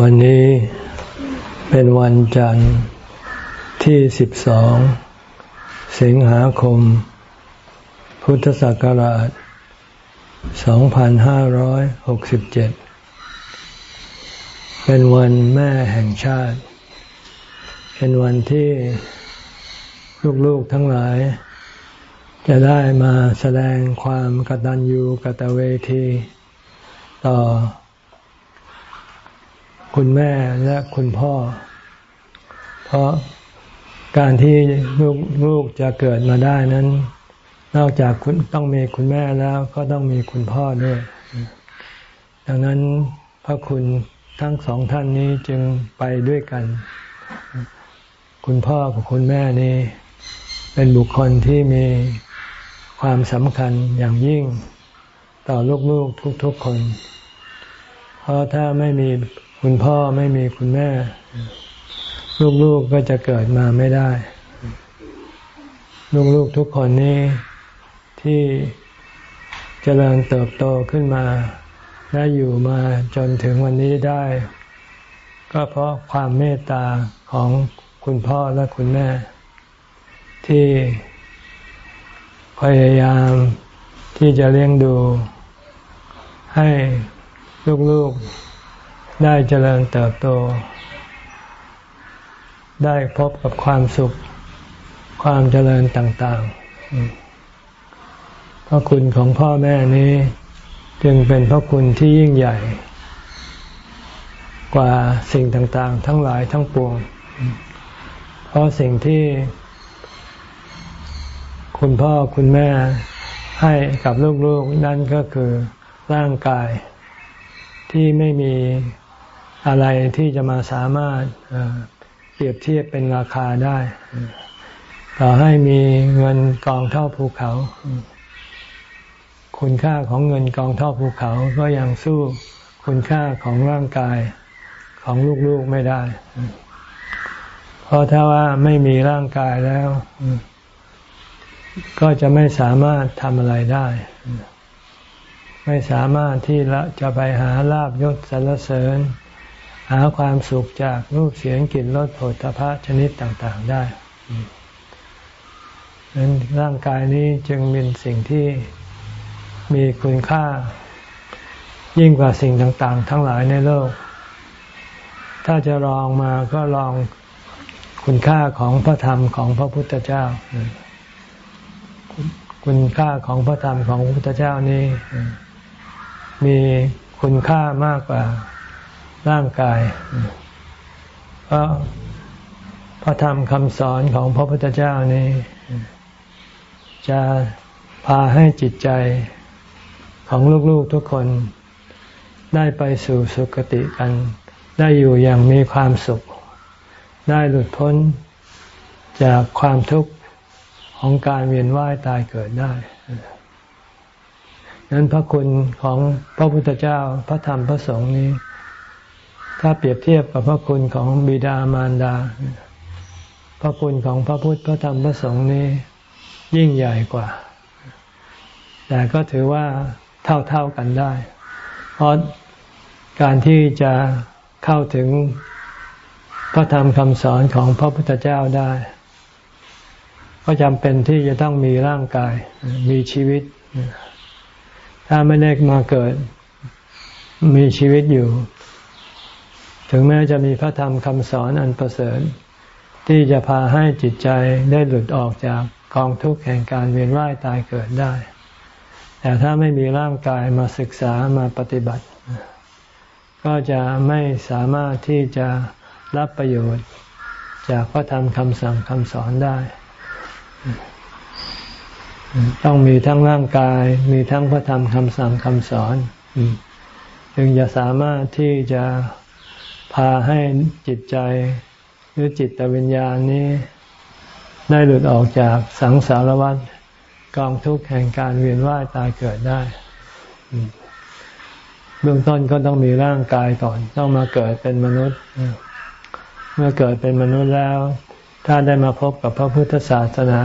วันนี้เป็นวันจันทร์ที่สิบสองสิงหาคม พุทธศักราชสองพันห้าร้อยหกสิบเจ็ดเป็นวันแม่แห่งชาติ เป็นวันที่ลูกๆทั้งหลาย จะได้มาแสดงความกตัญญูกตเวที ต่อ คุณแม่และคุณพ่อ เพราะการที่ลูกลูกจะเกิดมาได้นั้น นอกจากคุณต้องมีคุณแม่แล้วก็ต้องมีคุณพ่อด้วย ดังนั้นพระคุณทั้งสองท่านนี้จึงไปด้วยกัน คุณพ่อกับคุณแม่นี้ เป็นบุคคลที่มี ความสำคัญอย่างยิ่งต่อลูกๆทุกๆคน เพราะถ้าไม่มีคุณพ่อไม่มีคุณแม่ ลูกๆก็จะเกิดมาไม่ได้ ลูกๆทุกคนนี้ที่เจริญเติบโตขึ้นมาและอยู่มาจนถึงวันนี้ได้ ก็เพราะความเมตตาของคุณพ่อและคุณแม่ ที่ พยายามที่จะเลี้ยงดูให้ลูกๆได้เจริญเติบโต ได้พบกับความสุข ความเจริญต่างๆ พระคุณของพ่อแม่นี้ จึงเป็นพระคุณที่ยิ่งใหญ่ กว่าสิ่งต่างๆ ทั้งหลายทั้งปวง เพราะสิ่งที่ คุณพ่อคุณแม่ให้กับลูกๆนั่นก็คือร่างกายที่ไม่มีอะไรที่จะมาสามารถเปรียบเทียบเป็นราคาได้ ต่อให้มีเงินกองเท่าภูเขา คุณค่าของเงินกองเท่อภูเขาก็ยังสู้คุณค่าของร่างกายของลูกๆไม่ได้ เพราะถ้าว่าไม่มีร่างกายแล้ว ก็จะไม่สามารถทำอะไรได้ ไม่สามารถที่จะไปหาลาบยศสรรเสริญ หาความสุขจากรูปเสียงกลิ่นรสผลพระชนิดต่างๆได้ดังนั้นร่างกายนี้จึงเป็นสิ่งที่มีคุณค่า ยิ่งกว่าสิ่งต่างๆ ทั้งหลายในโลก ถ้าจะลองมาก็ลองคุณค่าของพระธรรมของพระพุทธเจ้า คุณค่าของพระธรรมของพระพุทธเจ้านี้ มีคุณค่ามากกว่าร่างกาย เพราะพระธรรมคำสอนของพระพุทธเจ้านี้ จะพาให้จิตใจของลูกๆทุกคนได้ไปสู่สุคติกัน ได้อยู่อย่างมีความสุข ได้หลุดพ้นจากความทุกข์ ของการเวียนว่ายตายเกิดได้นั้นพระคุณของพระพุทธเจ้าพระธรรมพระสงฆ์นี้ ถ้าเปรียบเทียบกับพระคุณของบิดามารดา พระคุณของพระพุทธพระธรรมพระสงฆ์นี้ยิ่งใหญ่กว่า แต่ก็ถือว่าเท่าเท่ากันได้ เพราะการที่จะเข้าถึงพระธรรมคำสอนของพระพุทธเจ้าได้ ก็จำเป็นที่จะต้องมีร่างกาย มีชีวิต ถ้าไม่ได้มาเกิด มีชีวิตอยู่ ถึงแม้จะมีพระธรรมคำสอนอันประเสริฐ ที่จะพาให้จิตใจได้หลุดออกจากกองทุกข์แห่งการเวียนว่ายตายเกิดได้ แต่ถ้าไม่มีร่างกายมาศึกษามาปฏิบัติ ก็จะไม่สามารถที่จะรับประโยชน์ จากพระธรรมคำสั่งคำสอนได้ ต้องมีทั้งร่างกาย มีทั้งพระธรรมคำสั่งคำสอนจึงจะสามารถที่จะพาให้จิตใจหรือจิตวิญญาณนี้ ได้หลุดออกจากสังสารวัฏกองทุกข์แห่งการเวียนว่ายตายเกิดได้เบื้องต้นก็ต้องมีร่างกายก่อน ต้องมาเกิดเป็นมนุษย์ เมื่อเกิดเป็นมนุษย์แล้ว ถ้าได้มาพบกับพระพุทธศาสนา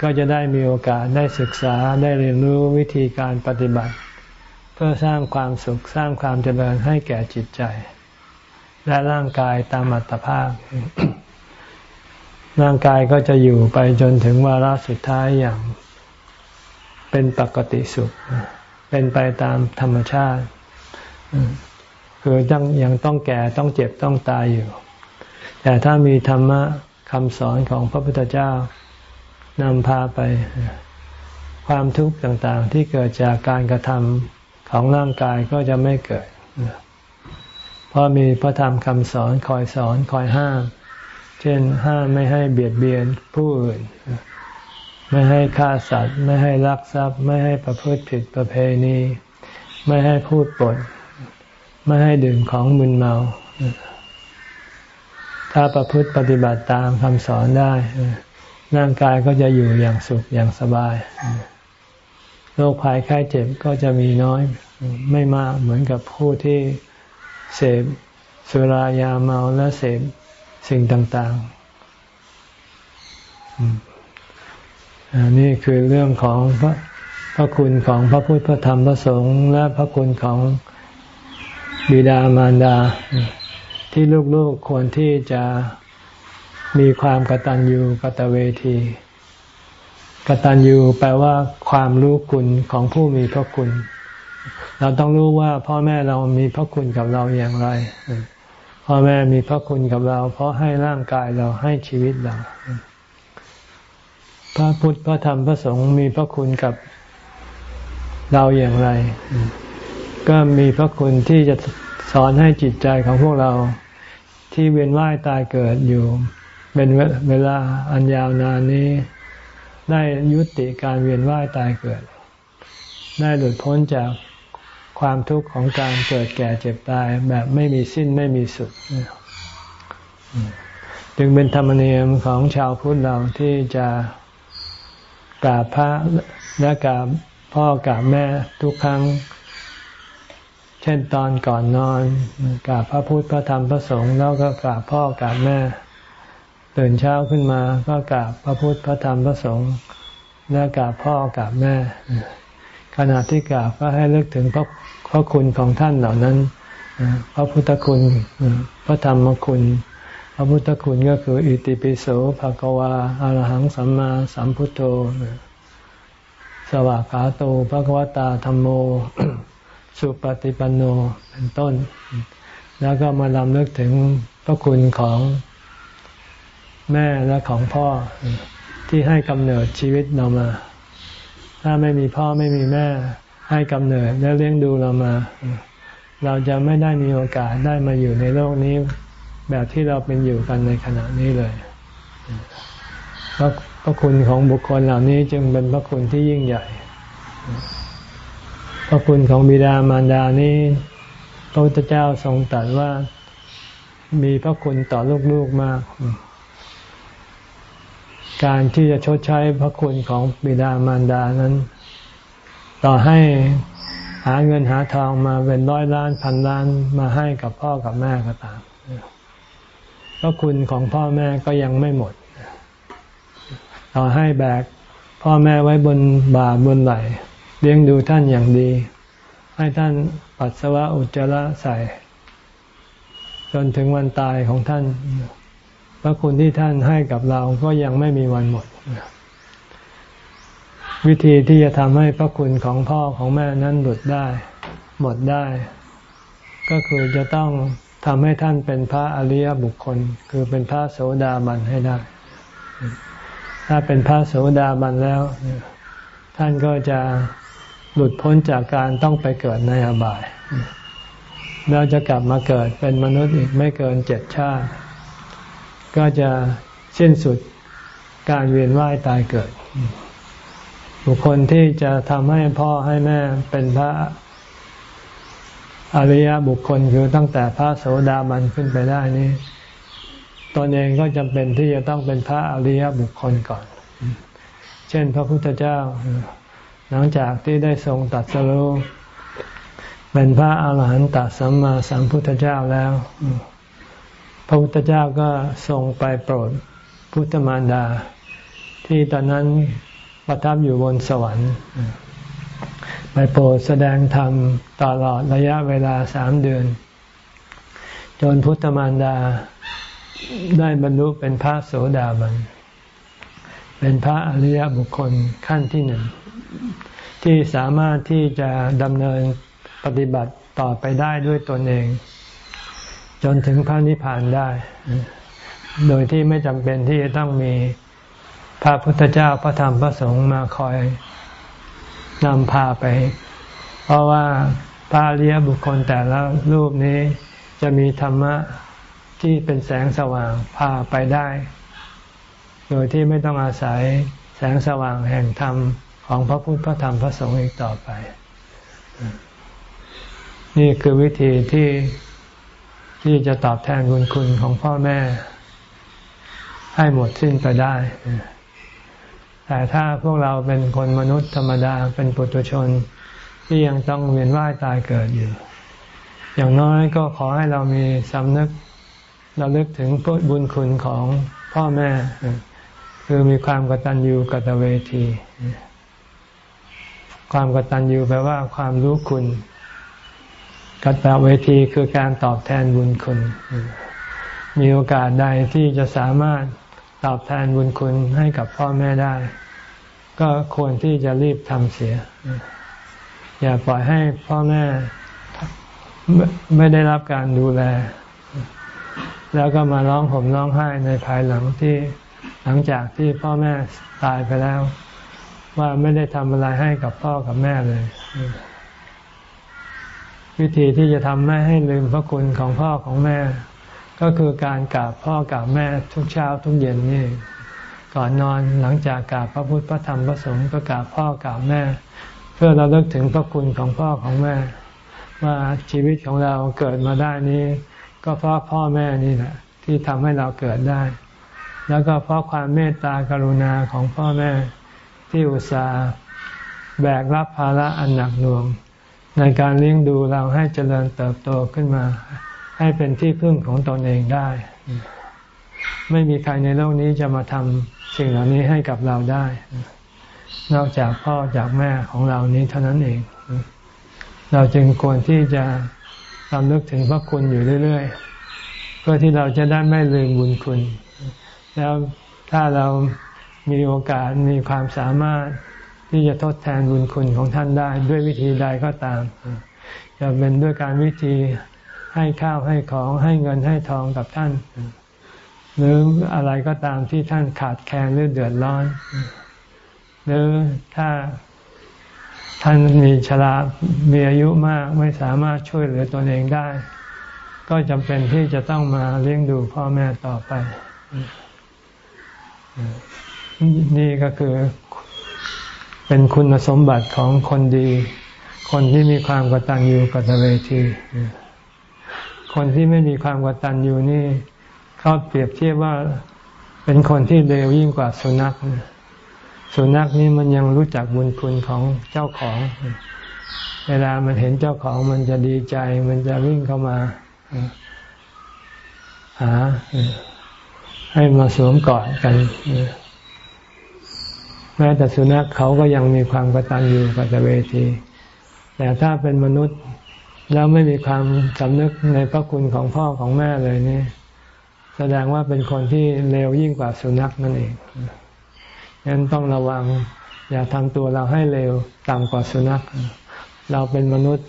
ก็จะได้มีโอกาสได้ศึกษาได้เรียนรู้วิธีการปฏิบัติ เพื่อสร้างความสุขสร้างความเจริญให้แก่จิตใจ และร่างกายตามอัตภาพ ร่างกายก็จะอยู่ไปจนถึงวาระสุดท้ายอย่างเป็นปกติสุข เป็นไปตามธรรมชาติ คือยังยังต้องแก่ต้องเจ็บต้องตายอยู่ แต่ถ้ามีธรรมะ คำสอนของพระพุทธเจ้านำพาไป ความทุกข์ต่างๆ ที่เกิดจากการกระทำของร่างกายก็จะไม่เกิด เพราะมีพระธรรมคำสอนคอยสอนคอยห้าม เช่นห้ามไม่ให้เบียดเบียนผู้อื่น ไม่ให้ฆ่าสัตว์ ไม่ให้ลักทรัพย์ ไม่ให้ประพฤติผิดประเพณี ไม่ให้พูดปด ไม่ให้ดื่มของมึนเมา ถ้าประพฤติปฏิบัติตามคำสอนได้ร่างกายก็จะอยู่อย่างสุขอย่างสบาย โรคภัยไข้เจ็บก็จะมีน้อยไม่มากเหมือนกับผู้ที่เสพสุรายาเมาและเสพสิ่งต่างๆอันนี้คือเรื่องของพระพระคุณของพระพุทธพระธรรมพระสงฆ์และพระคุณของบิดามารดา ที่ลูกๆควรที่จะมีความกตัญญูกตเวที กตัญญูแปลว่าความรู้คุณของผู้มีพระคุณ เราต้องรู้ว่าพ่อแม่เรามีพระคุณกับเราอย่างไร พ่อแม่มีพระคุณกับเรา เพราะให้ร่างกายเราให้ชีวิตเรา พระพุทธพระธรรมพระสงฆ์มีพระคุณกับเราอย่างไร ก็มีพระคุณที่จะ สอนให้จิตใจของพวกเราที่เวียนว่ายตายเกิดอยู่ เป็นเวลาอันยาวนานนี้ ได้ยุติการเวียนว่ายตายเกิด ได้หลุดพ้นจากความทุกข์ของการเกิดแก่เจ็บตายแบบไม่มีสิ้นไม่มีสุด จึงเป็นธรรมเนียมของชาวพุทธเราที่จะกราบพระและกราบพ่อกราบแม่ทุกครั้ง ช่นตอนก่อนนอนกราบพระพุทธพระธรรมพระสงฆ์แล้วก็กราบพ่อกราบแม่ตื่นเช้าขึ้นมาก็กราบพระพุทธพระธรรมพระสงฆ์และกราบพ่อกราบแม่ ขณะที่กราบก็ให้เลิกถึงพระพระคุณของท่านเหล่านั้น พระพุทธคุณพระธรรมคุณ พระพุทธคุณก็คืออิติปิโสภะกวาอรหังสัมมาสัมพุทโธสวากขาโตภะวตาธรรมโม สุปฏิปันโนเป็นต้น แล้วก็มาลำลิกถึงพระคุณของแม่และของพ่อที่ให้กำเนิดชีวิตเรามา ถ้าไม่มีพ่อไม่มีแม่ ให้กำเนิดและเลี้ยงดูเรามา เราจะไม่ได้มีโอกาสได้มาอยู่ในโลกนี้ แบบที่เราเป็นอยู่กันในขณะนี้เลยพระพระคุณของบุคคลเหล่านี้จึงเป็นพระคุณที่ยิ่งใหญ่ พระคุณของบิดามารดานี้พระพุทธเจ้าทรงตรัสว่ามีพระคุณต่อลูกๆมาก การที่จะชดใช้พระคุณของบิดามารดานั้น ต่อให้หาเงินหาทองมาเป็นร้อยล้านพันล้านมาให้กับพ่อกับแม่ก็ตามพระคุณของพ่อแม่ก็ยังไม่หมด ต่อให้แบกพ่อแม่ไว้บนบ่าบนไหล เลี้ยงดูท่านอย่างดี ให้ท่านปัสสาวะอุจจาระใส่ จนถึงวันตายของท่าน พระคุณที่ท่านให้กับเราก็ยังไม่มีวันหมด วิธีที่จะทำให้พระคุณของพ่อของแม่นั้นหลุดได้ หมดได้ ก็คือจะต้องทำให้ท่านเป็นพระอริยบุคคล คือเป็นพระโสดาบันให้ได้ ถ้าเป็นพระโสดาบันแล้ว ท่านก็จะ หลุดพ้นจากการต้องไปเกิดในอบายแล้วจะกลับมาเกิดเป็นมนุษย์อีกไม่เกินเจ็ดชาติ ก็จะสิ้นสุดการเวียนว่ายตายเกิด บุคคลที่จะทำให้พ่อให้แม่เป็นพระอริยบุคคลคือตั้งแต่พระโสดาบันขึ้นไปได้นี้ตนเองก็จำเป็นที่จะต้องเป็นพระอริยบุคคลก่อน เช่นพระพุทธเจ้า หลังจากที่ได้ทรงตัดสรุเป็นพระอาหารหันตสัมมาสัมพุทธเจ้าแล้ว พระพุทธเจ้าก็ทรงไปโปรดพุทธมารดา ที่ตอนนั้นประทับอยู่บนสวรรค์ ไปโปรดแสดงธรรมตลอดระยะเวลาสามเดือน จนพุทธมารดาได้บรรลุเป็นพระโสดาบัน เป็นพระอริยบุคคลขั้นที่หนึ่ง ที่สามารถที่จะดำเนินปฏิบัติต่อไปได้ด้วยตนเอง จนถึงพระนิพพานได้ โดยที่ไม่จำเป็นที่จะต้องมีพระพุทธเจ้าพระธรรมพระสงฆ์มาคอยนำพาไป เพราะว่าพระเลียบุคคลแต่ละรูปนี้จะมีธรรมะที่เป็นแสงสว่างพาไปได้ โดยที่ไม่ต้องอาศัยแสงสว่างแห่งธรรม ของพระพุทธพระธรรมพระสงฆ์อีกต่อไป นี่คือวิธีที่ที่จะตอบแทนบุญคุณของพ่อแม่ ให้หมดสิ้นไปได้ แต่ถ้าพวกเราเป็นคนมนุษย์ธรรมดาเป็นปุถุชน ที่ยังต้องเวียนว่ายตายเกิดอยู่ อย่างน้อยก็ขอให้เรามีสำนึกเราลึกถึงบุญคุณของพ่อแม่ คือมีความกตัญญูกตเวที ความกตัญญูแปลว่าความรู้คุณกตเวทีคือการตอบแทนบุญคุณ มีโอกาสใดที่จะสามารถตอบแทนบุญคุณให้กับพ่อแม่ได้ ก็ควรที่จะรีบทำเสีย อย่าปล่อยให้พ่อแม่ไม่ได้รับการดูแล แล้วก็มาร้องห่มร้องไห้ในภายหลังที่หลังจากที่พ่อแม่ตายไปแล้ว ว่าไม่ได้ทำอะไรให้กับพ่อกับแม่เลย วิธีที่จะทำไม่ให้ลืมพระคุณของพ่อของแม่ ก็คือการกราบพ่อกราบแม่ทุกเช้าทุกเย็นนี่ ก่อนนอนหลังจากกราบพระพุทธพระธรรมพระสงฆ์ก็กราบพ่อกราบแม่ เพื่อเราเลิกถึงพระคุณของพ่อของแม่ ว่าชีวิตของเราเกิดมาได้นี้ ก็เพราะพ่อแม่นี่แหละที่ทำให้เราเกิดได้ แล้วก็เพราะความเมตตากรุณาของพ่อแม่ ที่อุตส่าห์แบกรับภาระอันหนักหน่วง ในการเลี้ยงดูเราให้เจริญเติบโตขึ้นมา ให้เป็นที่พึ่งของตนเองได้ ไม่มีใครในโลกนี้จะมาทำสิ่งเหล่านี้ให้กับเราได้ นอกจากพ่อจากแม่ของเรานี้เท่านั้นเอง เราจึงควรที่จะรำลึกถึงพระคุณอยู่เรื่อย ๆ เพื่อที่เราจะได้ไม่ลืมบุญคุณ แล้วถ้าเรา มีโอกาสมีความสามารถที่จะทดแทนบุญคุณของท่านได้ ด้วยวิธีใดก็ตามจะเป็นด้วยการวิธีให้ข้าวให้ของให้เงินให้ทองกับท่าน หรืออะไรก็ตามที่ท่านขาดแคลนหรือเดือดร้อน หรือถ้าท่านมีชรามีอายุมากไม่สามารถช่วยเหลือตนเองได้ ก็จำเป็นที่จะต้องมาเลี้ยงดูพ่อแม่ต่อไป นี่ก็คือเป็นคุณสมบัติของคนดี คนที่มีความกตัญญูกตเวทีคนที่ไม่มีความกตัญญูนี่เขาเปรียบเทียบว่าเป็นคนที่เลวยิ่งกว่าสุนัขสุนัขนี่มันยังรู้จักบุญคุณของเจ้าของ เวลามันเห็นเจ้าของมันจะดีใจ มันจะวิ่งเข้ามาหาให้มาสวมกอดกัน แม้แต่สุนัขเขาก็ยังมีความกตัญญูกตเวที แต่ถ้าเป็นมนุษย์แล้วไม่มีความสำนึกในพระคุณของพ่อของแม่เลยนี่แสดงว่าเป็นคนที่เลวยิ่งกว่าสุนัขนั่นเองฉะนั้นต้องระวัง อย่าทำตัวเราให้เลวต่ำกว่าสุนัข เราเป็นมนุษย์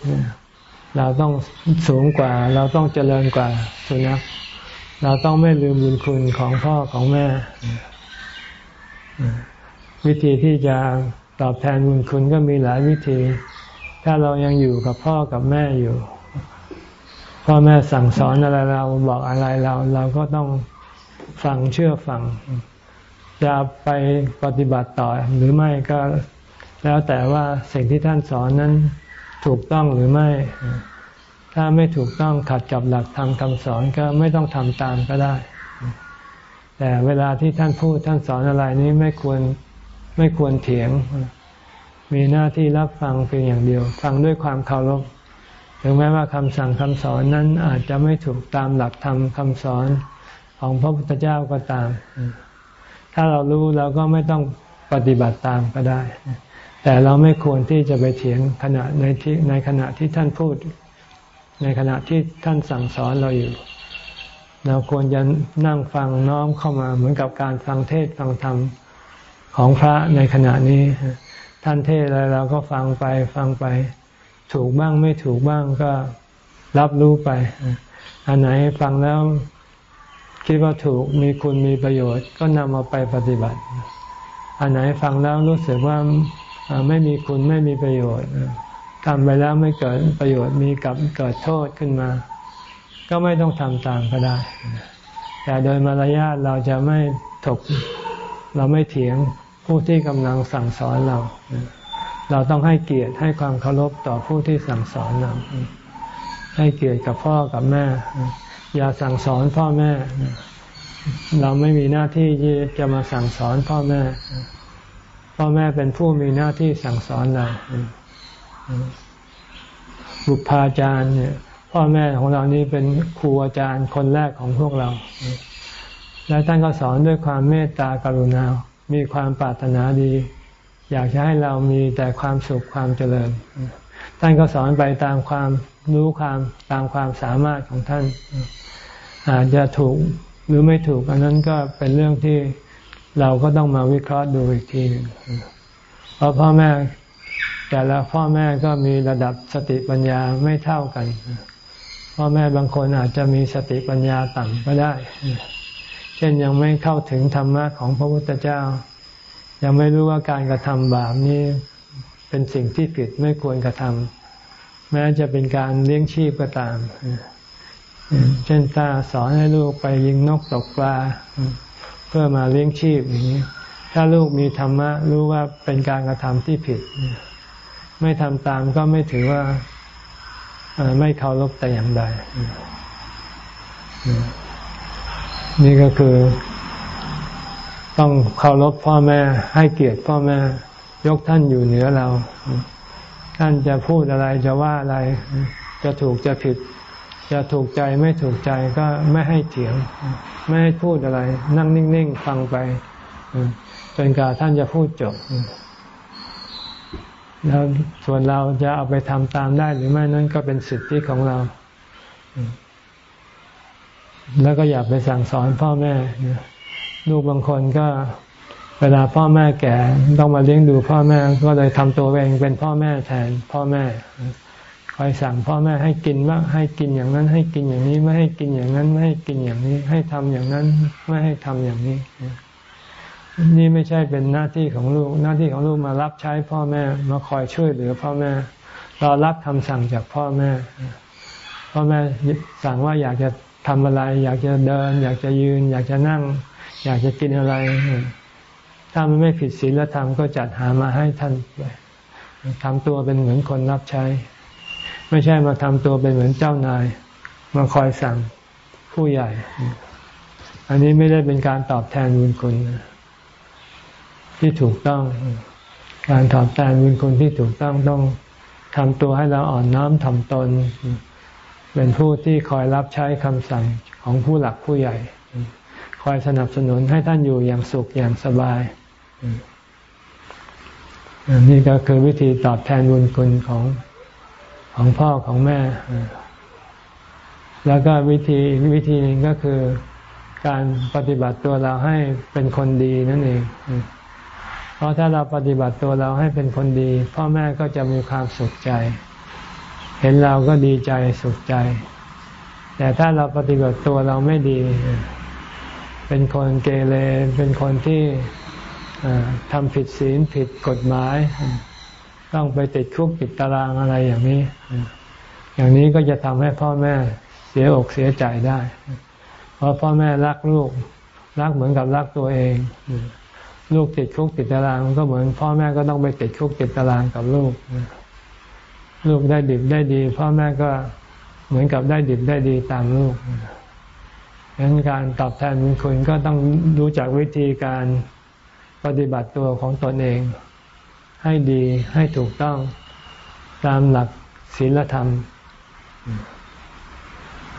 เราต้องสูงกว่า เราต้องเจริญกว่าสุนัข เราต้องไม่ลืมบุญคุณของพ่อของแม่ วิธีที่จะตอบแทนบุญคุณก็มีหลายวิธี ถ้าเรายังอยู่กับพ่อกับแม่อยู่ พ่อแม่สั่งสอนอะไรเราบอกอะไรเรา เราก็ต้องฟังเชื่อฟัง จะไปปฏิบัติต่อหรือไม่ก็แล้วแต่ว่าสิ่งที่ท่านสอนนั้นถูกต้องหรือไม่ ถ้าไม่ถูกต้องขัดกับหลักธรรมคำสอนก็ไม่ต้องทำตามก็ได้ แต่เวลาที่ท่านพูดท่านสอนอะไรนี้ไม่ควร ไม่ควรเถียง มีหน้าที่รับฟังเพียงอย่างเดียว ฟังด้วยความเคารพถึงแม้ว่าคำสั่งคำสอนนั้นอาจจะไม่ถูกตามหลักธรรมคำสอนของพระพุทธเจ้าก็ตาม ถ้าเรารู้เราก็ไม่ต้องปฏิบัติตามก็ได้ แต่เราไม่ควรที่จะไปเถียงขณะในที่ในขณะที่ท่านพูด ในขณะที่ท่านสั่งสอนเราอยู่ เราควรจะนั่งฟังน้อมเข้ามาเหมือนกับการฟังเทศฟังธรรม ของพระในขณะนี้ ท่านเทศอะไรเราก็ฟังไปฟังไป ถูกบ้างไม่ถูกบ้างก็รับรู้ไป อันไหนฟังแล้วคิดว่าถูกมีคุณมีประโยชน์ ก็นำมาไปปฏิบัติ อันไหนฟังแล้วรู้สึกว่าไม่มีคุณไม่มีประโยชน์ทำไปแล้วไม่เกิดประโยชน์มีกับเกิดโทษขึ้นมา ก็ไม่ต้องทำตามก็ได้ แต่โดยมารยาทเราจะไม่ถกเราไม่เถียง ผู้ที่กำลังสั่งสอนเรา เราต้องให้เกียรติให้ความเคารพต่อผู้ที่สั่งสอนเรา ให้เกียรติกับพ่อกับแม่ อย่าสั่งสอนพ่อแม่ เราไม่มีหน้าที่ที่จะมาสั่งสอนพ่อแม่ พ่อแม่เป็นผู้มีหน้าที่สั่งสอนเราบุพาจารย์เนี่ยพ่อแม่ของเรานี่เป็นครูอาจารย์คนแรกของพวกเรา และท่านก็สอนด้วยความเมตตากรุณา มีความปรารถนาดี อยากจะให้เรามีแต่ความสุขความเจริญ ท่านก็สอนไปตามความรู้ความตามความสามารถของท่าน อาจจะถูกหรือไม่ถูก อันนั้นก็เป็นเรื่องที่เราก็ต้องมาวิเคราะห์ดูอีกทีหนึ่งเพราะพ่อแม่แต่ละพ่อแม่ก็มีระดับสติปัญญาไม่เท่ากัน พ่อแม่บางคนอาจจะมีสติปัญญาต่ำก็ได้ เช่นยังไม่เข้าถึงธรรมะของพระพุทธเจ้า ยังไม่รู้ว่าการกระทำบาปนี้เป็นสิ่งที่ผิดไม่ควรกระทำแม้จะเป็นการเลี้ยงชีพก็ตาม เช่นตาสอนให้ลูกไปยิงนกตกปลา เพื่อมาเลี้ยงชีพอย่างนี้ถ้าลูกมีธรรมะรู้ว่าเป็นการกระทำที่ผิด ไม่ทำตามก็ไม่ถือว่าไม่เคารพแต่อย่างใด นี่ก็คือ ต้องเคารพพ่อแม่ ให้เกียรติพ่อแม่ ยกท่านอยู่เหนือเรา ท่านจะพูดอะไรจะว่าอะไร จะถูกจะผิด จะถูกใจไม่ถูกใจก็ไม่ให้เถียง ไม่ให้พูดอะไร นั่งนิ่งๆฟังไปจนกว่าท่านจะพูดจบแล้วส่วนเราจะเอาไปทำตามได้หรือไม่นั่นก็เป็นสิทธิของเรา แล้วก็อย่าไปสั่งสอนพ่อแม่ ลูกบางคนก็เวลาพ่อแม่แก่ต้องมาเลี้ยงดูพ่อแม่ก็เลยทำตัวเองเป็นพ่อแม่แทนพ่อแม่คอยสั่งพ่อแม่ให้กินว่าให้กินอย่างนั้น ให้กินอย่างนี้ไม่ให้กินอย่างนั้น ไม่ให้กินอย่างนี้ ให้ทำอย่างนั้น ไม่ให้ทำอย่างนี้ นี่ไม่ใช่เป็นหน้าที่ของลูก หน้าที่ของลูกมารับใช้พ่อแม่มาคอยช่วยเหลือพ่อแม่รอรับคำสั่งจากพ่อแม่ พ่อแม่สั่งว่าอยากจะ ทำอะไร อยากจะเดิน อยากจะยืน อยากจะนั่ง อยากจะกินอะไร ถ้ามันไม่ผิดศีลธรรมก็จัดหามาให้ท่านทำตัวเป็นเหมือนคนรับใช้ ไม่ใช่มาทำตัวเป็นเหมือนเจ้านาย มาคอยสั่งผู้ใหญ่ อันนี้ไม่ได้เป็นการตอบแทนบุญคุณที่ถูกต้อง การตอบแทนบุญคุณที่ถูกต้องต้องทำตัวให้เราอ่อนน้อมถ่อมตน เป็นผู้ที่คอยรับใช้คำสั่งของผู้หลักผู้ใหญ่ คอยสนับสนุนให้ท่านอยู่อย่างสุขอย่างสบาย นี่ก็คือวิธีตอบแทนบุญคุณของของพ่อของแม่ แล้วก็วิธีวิธีนึงก็คือการปฏิบัติตัวเราให้เป็นคนดีนั่นเอง เพราะถ้าเราปฏิบัติตัวเราให้เป็นคนดี พ่อแม่ก็จะมีความสุขใจ เห็นเราก็ดีใจสุขใจ แต่ถ้าเราปฏิบัติตัวเราไม่ดี เป็นคนเกเรเป็นคนที่ทำผิดศีลผิดกฎหมาย ต้องไปติดคุกติดตารางอะไรอย่างนี้ อย่างนี้ก็จะทำให้พ่อแม่เสียอกเสียใจได้ เพราะพ่อแม่รักลูก รักเหมือนกับรักตัวเอง ลูกติดคุกติดตารางก็เหมือน พ่อแม่ก็ต้องไปติดคุกติดตารางกับลูก ลูกได้ดิบได้ดีพ่อแม่ก็เหมือนกับได้ดิบได้ดีตามลูกดังนั้นการตอบแทนบุญคุณก็ต้องรู้จักวิธีการปฏิบัติตัวของตนเอง ให้ดีให้ถูกต้องตามหลักศีลธรรม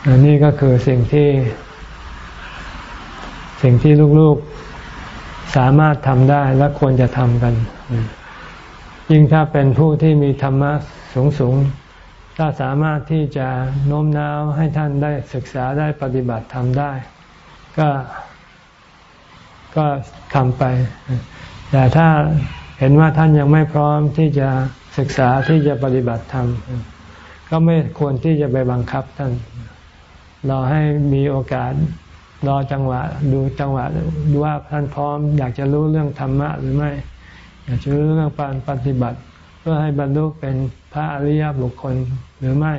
อันนี้ก็คือสิ่งที่ สิ่งที่ลูกๆสามารถทำได้และควรจะทำกัน ยิ่งถ้าเป็นผู้ที่มีธรรมะสูงสูงถ้าสามารถที่จะโน้มน้าวให้ท่านได้ศึกษาได้ปฏิบัติทำได้ ก็ก็ทำไป แต่ถ้าเห็นว่าท่านยังไม่พร้อมที่จะศึกษาที่จะปฏิบัติธรรมก็ไม่ควรที่จะไปบังคับท่านรอให้มีโอกาสรอจังหวะ ดูจังหวะดูว่าท่านพร้อม อยากจะรู้เรื่องธรรมะหรือไม่ อยากจะรู้เรื่องการปฏิบัติ เพื่อให้บรรลุเป็นพระอริยบุคคลหรือไม่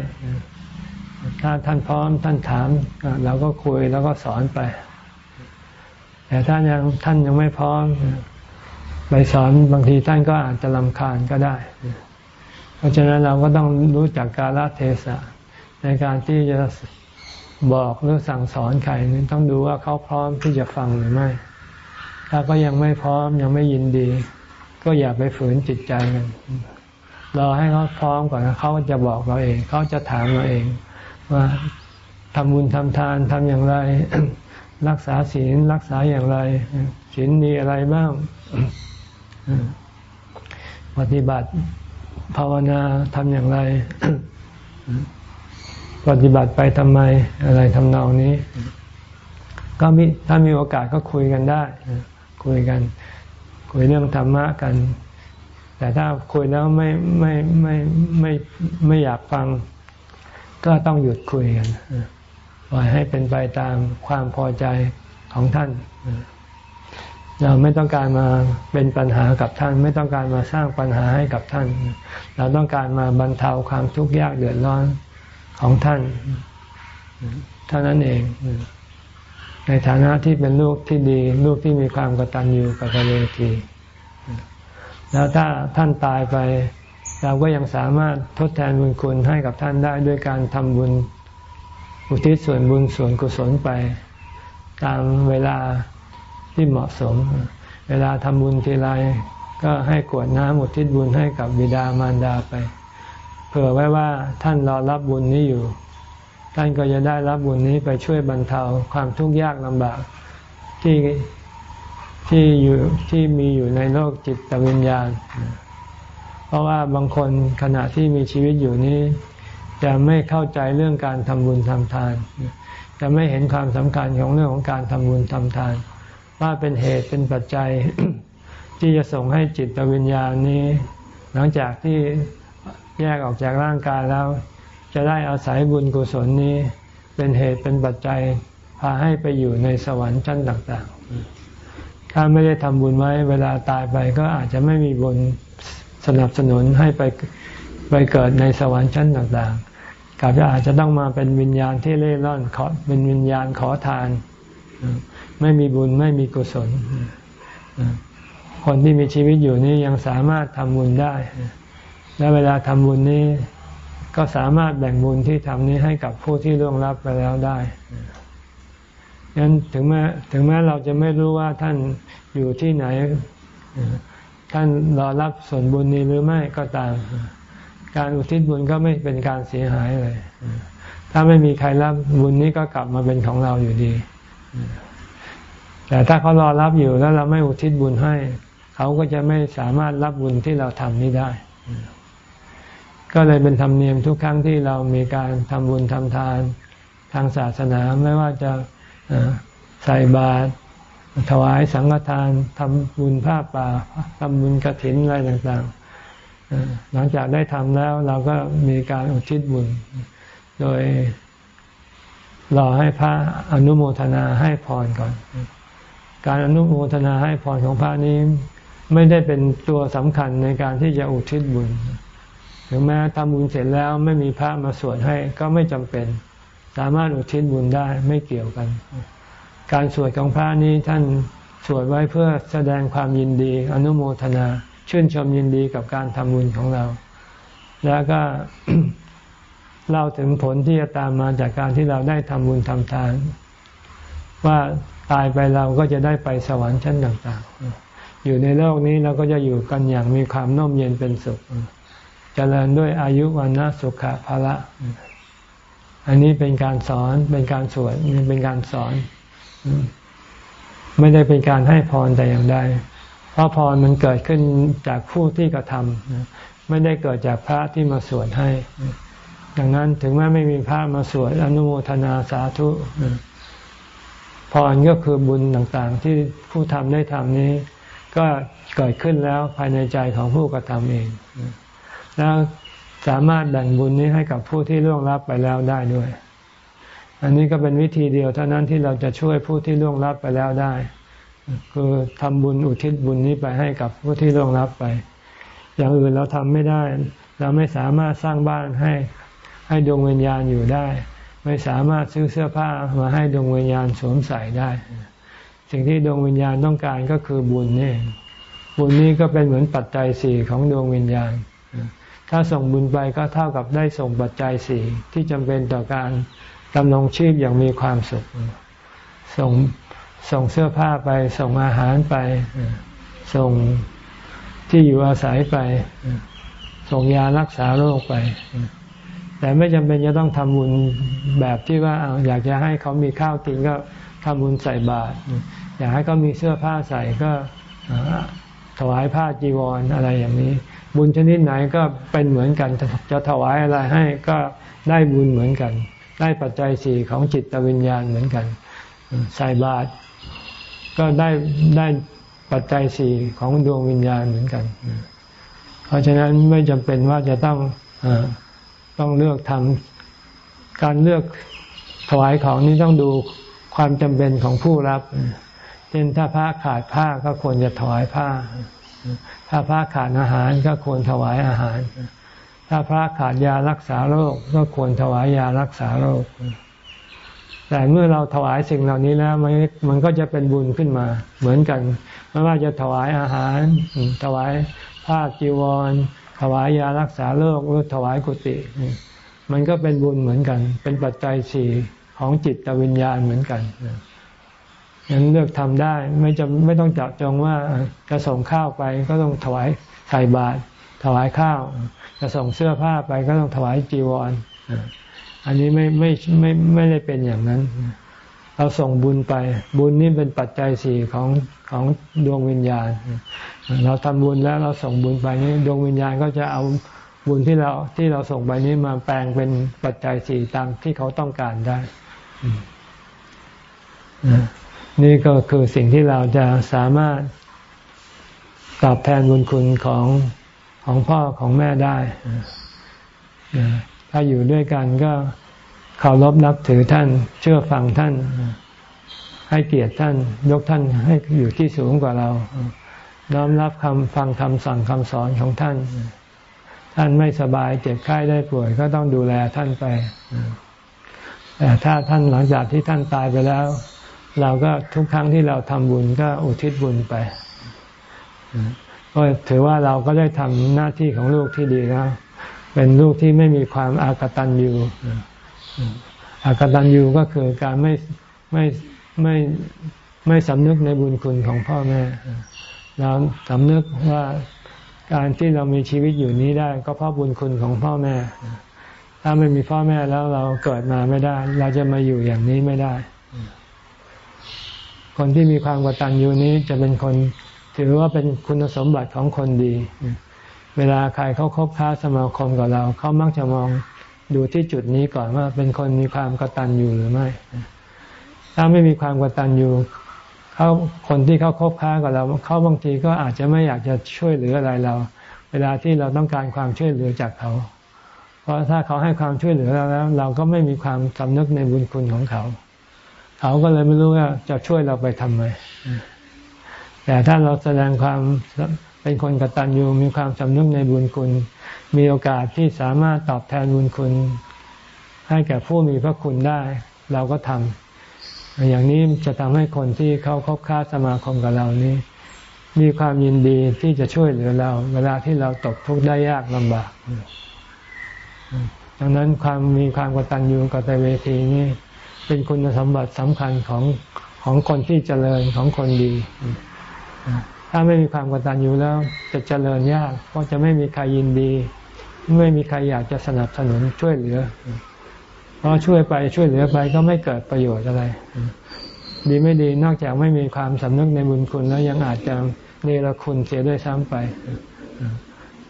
ถ้าท่านพร้อมท่านถามเราก็คุยแล้วก็สอนไป แต่ถ้ายังท่านยังไม่พร้อมไปสอนบางทีท่านก็อาจจะลำคาญก็ได้ เพราะฉะนั้นเราก็ต้องรู้จักกาลเทศะในการที่จะบอกหรือสั่งสอนใครนี่ต้องดูว่าเขาพร้อมที่จะฟังหรือไม่ ถ้าก็ยังไม่พร้อมยังไม่ยินดี ก็อย่าไปฝืนจิตใจกันรอให้เขาพร้อมก่อนเขาจะบอกเราเอง เขาจะถามเราเอง ว่าทำบุญทำทานทำอย่างไร รักษาศีลรักษาอย่างไรศีลมีอะไรบ้างปฏิบัติภาวนาทำอย่างไร ปฏิบัติไปทำไมอะไรทำนองนี้ ก็มีถ้ามีโอกาสก็คุยกันได้ คุยกัน คุยเรื่องธรรมะกัน แต่ถ้าคุยแล้วไม่ไม่ไม่ไม่ไม่อยากฟัง ก็ต้องหยุดคุยกันปล่อยให้เป็นไปตามความพอใจของท่าน เราไม่ต้องการมาเป็นปัญหากับท่าน ไม่ต้องการมาสร้างปัญหาให้กับท่าน เราต้องการมาบรรเทาความทุกข์ยากเดือดร้อนของท่านเท่านั้นเอง ในฐานะที่เป็นลูกที่ดี ลูกที่มีความกตัญญูกตเวที แล้วถ้าท่านตายไป เราก็ยังสามารถทดแทนบุญคุณให้กับท่านได้ด้วยการทำบุญ อุทิศส่วนบุญส่วนกุศลไป ตามเวลาที่เหมาะสม เวลาทำบุญทีไรก็ให้กวดน้ำอุทิศบุญให้กับบิดามารดาไป เผื่อไว้ว่าท่านรอรับบุญนี้อยู่ ท่านก็จะได้รับบุญนี้ไปช่วยบรรเทาความทุกข์ยากลำบากที่ที่อยู่ที่มีอยู่ในโลกจิตวิญญาณ เพราะว่าบางคนขณะที่มีชีวิตอยู่นี้ จะไม่เข้าใจเรื่องการทำบุญทำทาน จะไม่เห็นความสำคัญของเรื่องของการทำบุญทำทาน ว่าเป็นเหตุเป็นปัจจัย ที่จะส่งให้จิตวิญญาณนี้ หลังจากที่แยกออกจากร่างกายแล้ว จะได้อาศัยบุญกุศลนี้ เป็นเหตุเป็นปัจจัยพาให้ไปอยู่ในสวรรค์ชั้นต่างๆ ถ้าไม่ได้ทำบุญไว้ เวลาตายไปก็อาจจะไม่มีบุญสนับสนุนให้ไปไปเกิดในสวรรค์ชั้นต่างๆกลับจะอาจจะต้องมาเป็นวิญญาณที่เล่ร่อนขอเป็นวิญญาณขอทาน ไม่มีบุญไม่มีกุศล คนที่มีชีวิตอยู่นี้ยังสามารถทำบุญได้ และเวลาทำบุญนี้ ก็สามารถแบ่งบุญที่ทำนี้ให้กับผู้ที่ล่วงลับไปแล้วได้ยันถึงแม้ถึงแม้เราจะไม่รู้ว่าท่านอยู่ที่ไหน ท่านรอรับส่วนบุญนี้หรือไม่ก็ตาม การอุทิศบุญก็ไม่เป็นการเสียหายเลย ถ้าไม่มีใครรับบุญนี้ก็กลับมาเป็นของเราอยู่ดี แต่ถ้าเขารอรับอยู่แล้วเราไม่อุทิศบุญให้ เขาก็จะไม่สามารถรับบุญที่เราทำนี้ได้ ก็เลยเป็นธรรมเนียมทุกครั้งที่เรามีการทำบุญทำทานทางศาสนาไม่ว่าจะใส่บาตรถวายสังฆทานทำบุญผ้าป่าทำบุญกระถินอะไรต่างๆ หลังจากได้ทำแล้วเราก็มีการอุทิศบุญ โดยรอให้พระอนุโมทนาให้พรก่อน การอนุโมทนาให้พรของพระนี้ ไม่ได้เป็นตัวสำคัญในการที่จะอุทิศบุญ ถึงแม้ทำบุญเสร็จแล้วไม่มีพระมาสวดให้ก็ไม่จำเป็น สามารถอุทิศบุญได้ไม่เกี่ยวกัน การสวดของพระนี้ท่านสวดไว้เพื่อแสดงความยินดี อนุโมทนา ชื่นชมยินดีกับการทำบุญของเรา แล้วก็เล่าถึงผลที่จะตามมาจากการที่เราได้ทำบุญทำทาน ว่าตายไปเราก็จะได้ไปสวรรค์ชั้นต่าง ๆ อยู่ในโลกนี้เราก็จะอยู่กันอย่างมีความน่มเย็นเป็นสุข เจริญด้วยอายุวันนะสุขะภละอันนี้เป็นการสอนเป็นการสวดเป็นการสอน ไม่ได้เป็นการให้พรแต่อย่างใดเพราะพรมันเกิดขึ้นจากผู้ที่กระทำไม่ได้เกิดจากพระที่มาสวดให้ ดังนั้นถึงแม้ไม่มีพระมาสวดอนุโมทนาสาธุพรก็คือบุญต่างๆ ที่ผู้ทำได้ทำนี้ ก็เกิดขึ้นแล้วภายในใจของผู้กระทำเอง แล้วสามารถแบ่งบุญนี้ให้กับผู้ที่ล่วงลับไปแล้วได้ด้วย อันนี้ก็เป็นวิธีเดียวเท่านั้นที่เราจะช่วยผู้ที่ล่วงลับไปแล้วได้ คือทำบุญอุทิศบุญนี้ไปให้กับผู้ที่ล่วงลับไป อย่างอื่นเราทำไม่ได้ เราไม่สามารถสร้างบ้านให้ให้ดวงวิญญาณอยู่ได้ ไม่สามารถซื้อเสื้อผ้ามาให้ดวงวิญญาณสวมใส่ได้ สิ่งที่ดวงวิญญาณต้องการก็คือบุญนี่บุญนี้ก็เป็นเหมือนปัจจัยสี่ของดวงวิญญาณ ถ้าส่งบุญไปก็เท่ากับได้ส่งปัจจัยสี่ที่จำเป็นต่อการดำรงชีพอย่างมีความสุข ส่งส่งเสื้อผ้าไป ส่งอาหารไป ส่งที่อยู่อาศัยไป ส่งยารักษาโรคไป แต่ไม่จำเป็นจะต้องทำบุญแบบที่ว่าอยากจะให้เขามีข้าวกินก็ทำบุญใส่บาตรอยากให้เขามีเสื้อผ้าใส่ก็ถวายผ้าจีวรออะไรอย่างนี้ บุญชนิดไหนก็เป็นเหมือนกัน จะถวายอะไรให้ก็ได้บุญเหมือนกัน ได้ปัจจัยสี่ของจิตวิญญาณเหมือนกัน ใส่บาตรก็ได้ได้ปัจจัยสี่ของดวงวิญญาณเหมือนกัน เพราะฉะนั้นไม่จำเป็นว่าจะต้องอต้องเลือกทำการเลือกถวายของนี้ต้องดูความจำเป็นของผู้รับ เช่นถ้าผ้าขาดผ้าก็ควรจะถวายผ้า ถ้าพระขาดอาหารก็ควรถวายอาหาร ถ้าพระขาดยารักษาโรคก็ควรถวายยารักษาโรค แต่เมื่อเราถวายสิ่งเหล่านี้แล้วมันมันก็จะเป็นบุญขึ้นมา เหมือนกันไม่ว่าจะถวายอาหาร ถวายผ้าจีวร ถวายยารักษาโรคหรือถวายกุฏิมันก็เป็นบุญเหมือนกัน เป็นปัจจัยสี่ของจิตวิญญาณเหมือนกัน งั้นเลือกทำได้ไม่จะไม่ต้องจับจองว่าจะส่งข้าวไปก็ต้องถวายใส่บาตรถวายข้าว จะส่งเสื้อผ้าไปก็ต้องถวายจีวรอันนี้ไม่ไม่ไม่ไม่ได้เป็นอย่างนั้น เราส่งบุญไป บุญนี่เป็นปัจจัยสี่ของของดวงวิญญาณ เราทำบุญแล้วเราส่งบุญไปนี้ดวงวิญญาณก็จะเอาบุญที่เราที่เราส่งไปนี้มาแปลงเป็นปัจจัยสี่ตามที่เขาต้องการได้ นี่ก็คือสิ่งที่เราจะสามารถตอบแทนบุญคุณของของพ่อของแม่ได้ ถ้าอยู่ด้วยกันก็เคารพนับถือท่าน เชื่อฟังท่าน ให้เกียรติท่าน ยกท่านให้อยู่ที่สูงกว่าเรา น้อมรับคำฟังคำสั่งคำสอนของท่าน ท่านไม่สบายเจ็บไข้ได้ป่วย ก็ต้องดูแลท่านไป แต่ถ้าท่านหลังจากที่ท่านตายไปแล้ว เราก็ทุกครั้งที่เราทำบุญก็อุทิศบุญไปก็ถือว่าเราก็ได้ทำหน้าที่ของลูกที่ดีแล้ว เป็นลูกที่ไม่มีความอากตันยูอากตันยูก็คือการไม่ไม่ไม่ไม่สำนึกในบุญคุณของพ่อแม่ เราสำนึกว่าการที่เรามีชีวิตอยู่นี้ได้ ก็เพราะบุญคุณของพ่อแม่ ถ้าไม่มีพ่อแม่แล้วเราเกิดมาไม่ได้ เราจะมาอยู่อย่างนี้ไม่ได้ คนที่มีความกตัญญูนี้จะเป็นคนถือว่าเป็นคุณสมบัติของคนดี เวลาใครเขาคบค้าสมาคมกับเรา เขามักจะมองดูที่จุดนี้ก่อนว่าเป็นคนมีความกตัญญูหรือไม่ ถ้าไม่มีความกตัญญูเขาคนที่เขาคบค้ากับเราเขาบางทีก็อาจจะไม่อยากจะช่วยเหลืออะไรเรา เวลาที่เราต้องการความช่วยเหลือจากเขา เพราะถ้าเขาให้ความช่วยเหลือเราแล้ว เราก็ไม่มีความสำนึกในบุญคุณของเขา เขาก็เลยไม่รู้ว่าจะช่วยเราไปทำไมแต่ถ้าเราแสดงความเป็นคนกตัญญูมีความสำนึกในบุญคุณ มีโอกาสที่สามารถตอบแทนบุญคุณ ให้แก่ผู้มีพระคุณได้ เราก็ทำอย่างนี้จะทำให้คนที่เขาคบค้าสมาคมกับเรานี้ มีความยินดีที่จะช่วยเหลือเรา เวลาที่เราตกทุกข์ได้ยากลำบากดังนั้นความมีความกตัญญูกตเวทีนี้ เป็นคุณสมบัติสำคัญของของคนที่เจริญของคนดี ถ้าไม่มีความกตัญญูแล้วจะเจริญยาก เพราะจะไม่มีใครยินดี ไม่มีใครอยากจะสนับสนุนช่วยเหลือ เพราะช่วยไปช่วยเหลือไปก็ไม่เกิดประโยชน์อะไร ดีไม่ดีนอกจากไม่มีความสำนึกในบุญคุณแล้วยังอาจจะเนรคุณเสียด้วยซ้ำไป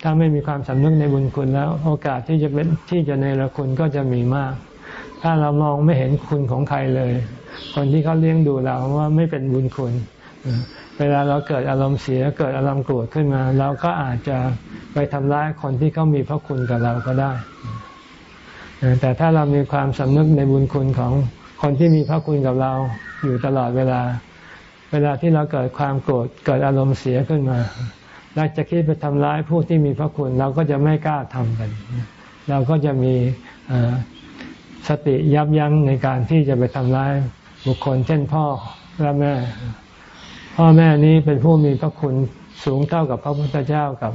ถ้าไม่มีความสำนึกในบุญคุณแล้ว โอกาสที่จะเป็นที่จะเนรคุณก็จะมีมาก ถ้าเรามองไม่เห็นคุณของใครเลย คนที่เขาเลี้ยงดูเราว่าไม่เป็นบุญคุณเวลาเราเกิดอารมณ์เสียเกิดอารมณ์โกรธขึ้นมา เราก็อาจจะไปทำร้ายคนที่เขามีพระคุณกับเราก็ได้ แต่ถ้าเรามีความสำนึกในบุญคุณของคนที่มีพระคุณกับเราอยู่ตลอดเวลา เวลาที่เราเกิดความโกรธเกิดอารมณ์เสียขึ้นมาเราจะคิดไปทำร้ายผู้ที่มีพระคุณ เราก็จะไม่กล้าทำกัน เราก็จะมี สติยับยั้งในการที่จะไปทำร้ายบุคคล เช่นพ่อและแม่ พ่อแม่นี้เป็นผู้มีพระคุณสูงเท่ากับพระพุทธเจ้ากับ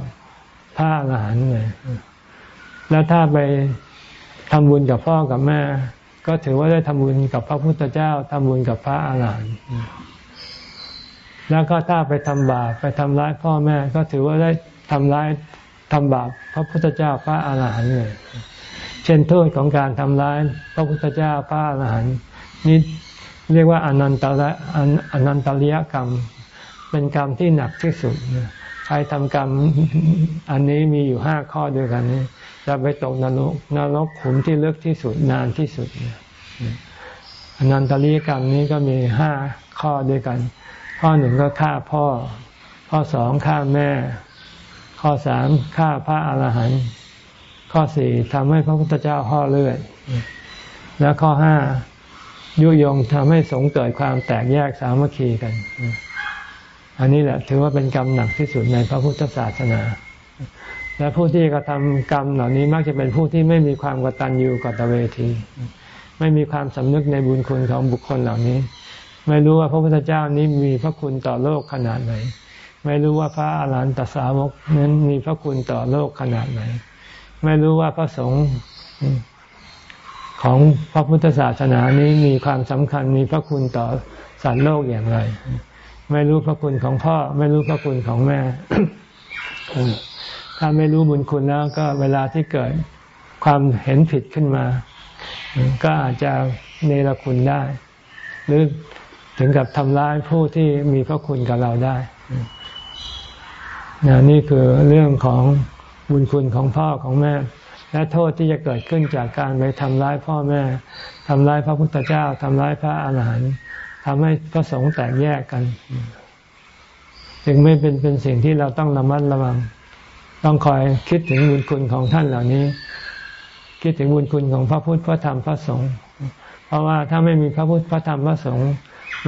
พระอรหันต์เลยแล้วถ้าไปทำบุญกับพ่อกับแม่ ก็ถือว่าได้ทำบุญกับพระพุทธเจ้าทำบุญกับพระอรหันต์แล้วก็ถ้าไปทำบาปไปทำร้ายพ่อแม่ ก็ถือว่าได้ทำร้ายทำบาปพระพุทธเจ้าพระอรหันต์เลย ช่นโทษของการทำร้ายพระพุทธเจ้าพระอรหันต์นี่เรียกว่าอนันตระอนันตริยกรรม เป็นกรรมที่หนักที่สุดใครทำกรรมอันนี้มีอยู่ห้าข้อด้วยกันนี้จะไปตกนรกนรกขุมที่ลึกที่สุดนานที่สุดอนันตริยกรรมนี้ก็มีห้าข้อด้วยกัน ข้อหนึ่งก็ฆ่าพ่อ ข้อสองฆ่าแม่ ข้อสามฆ่าพระอรหันต์ ข้อสี่ทำให้พระพุทธเจ้าห่อเลือดแล้วข้อห้ายุยงทำให้สงเกิดความแตกแยกสามัคคีกัน อันนี้แหละถือว่าเป็นกรรมหนักที่สุดในพระพุทธศาสนา และผู้ที่กระทำกรรมเหล่านี้มักจะเป็นผู้ที่ไม่มีความกตัญญูกตเวที ไม่มีความสำนึกในบุญคุณของบุคคลเหล่านี้ ไม่รู้ว่าพระพุทธเจ้านี้มีพระคุณต่อโลกขนาดไหน ไม่รู้ว่าพระอาหารหันตสาวกนั้นมีพระคุณต่อโลกขนาดไหน ไม่รู้ว่าพระสงฆ์ของพระพุทธศาสนานี้มีความสำคัญมีพระคุณต่อสัตว์โลกอย่างไร ไม่รู้พระคุณของพ่อ ไม่รู้พระคุณของแม่ ถ้าไม่รู้บุญคุณแล้ว ก็เวลาที่เกิดความเห็นผิดขึ้นมา ก็อาจจะเนรคุณได้ หรือถึงกับทำร้ายผู้ที่มีพระคุณกับเราได้ นี่คือเรื่องของ บุญคุณของพ่อของแม่ และโทษที่จะเกิดขึ้นจากการไปทำร้ายพ่อแม่ทำร้ายพระพุทธเจ้าทำร้ายพระอาหารหันต์ทำให้พระสงฆ์แตกแยกกัน จึงไม่เป็นเป็นสิ่งที่เราต้องระมัดระวัง ต้องคอยคิดถึงบุญคุณของท่านเหล่านี้ คิดถึงบุญคุณของพระพุทธพระธรรมพระสงฆ์เพราะว่าถ้าไม่มีพระพุทธพระธรรมพระสงฆ์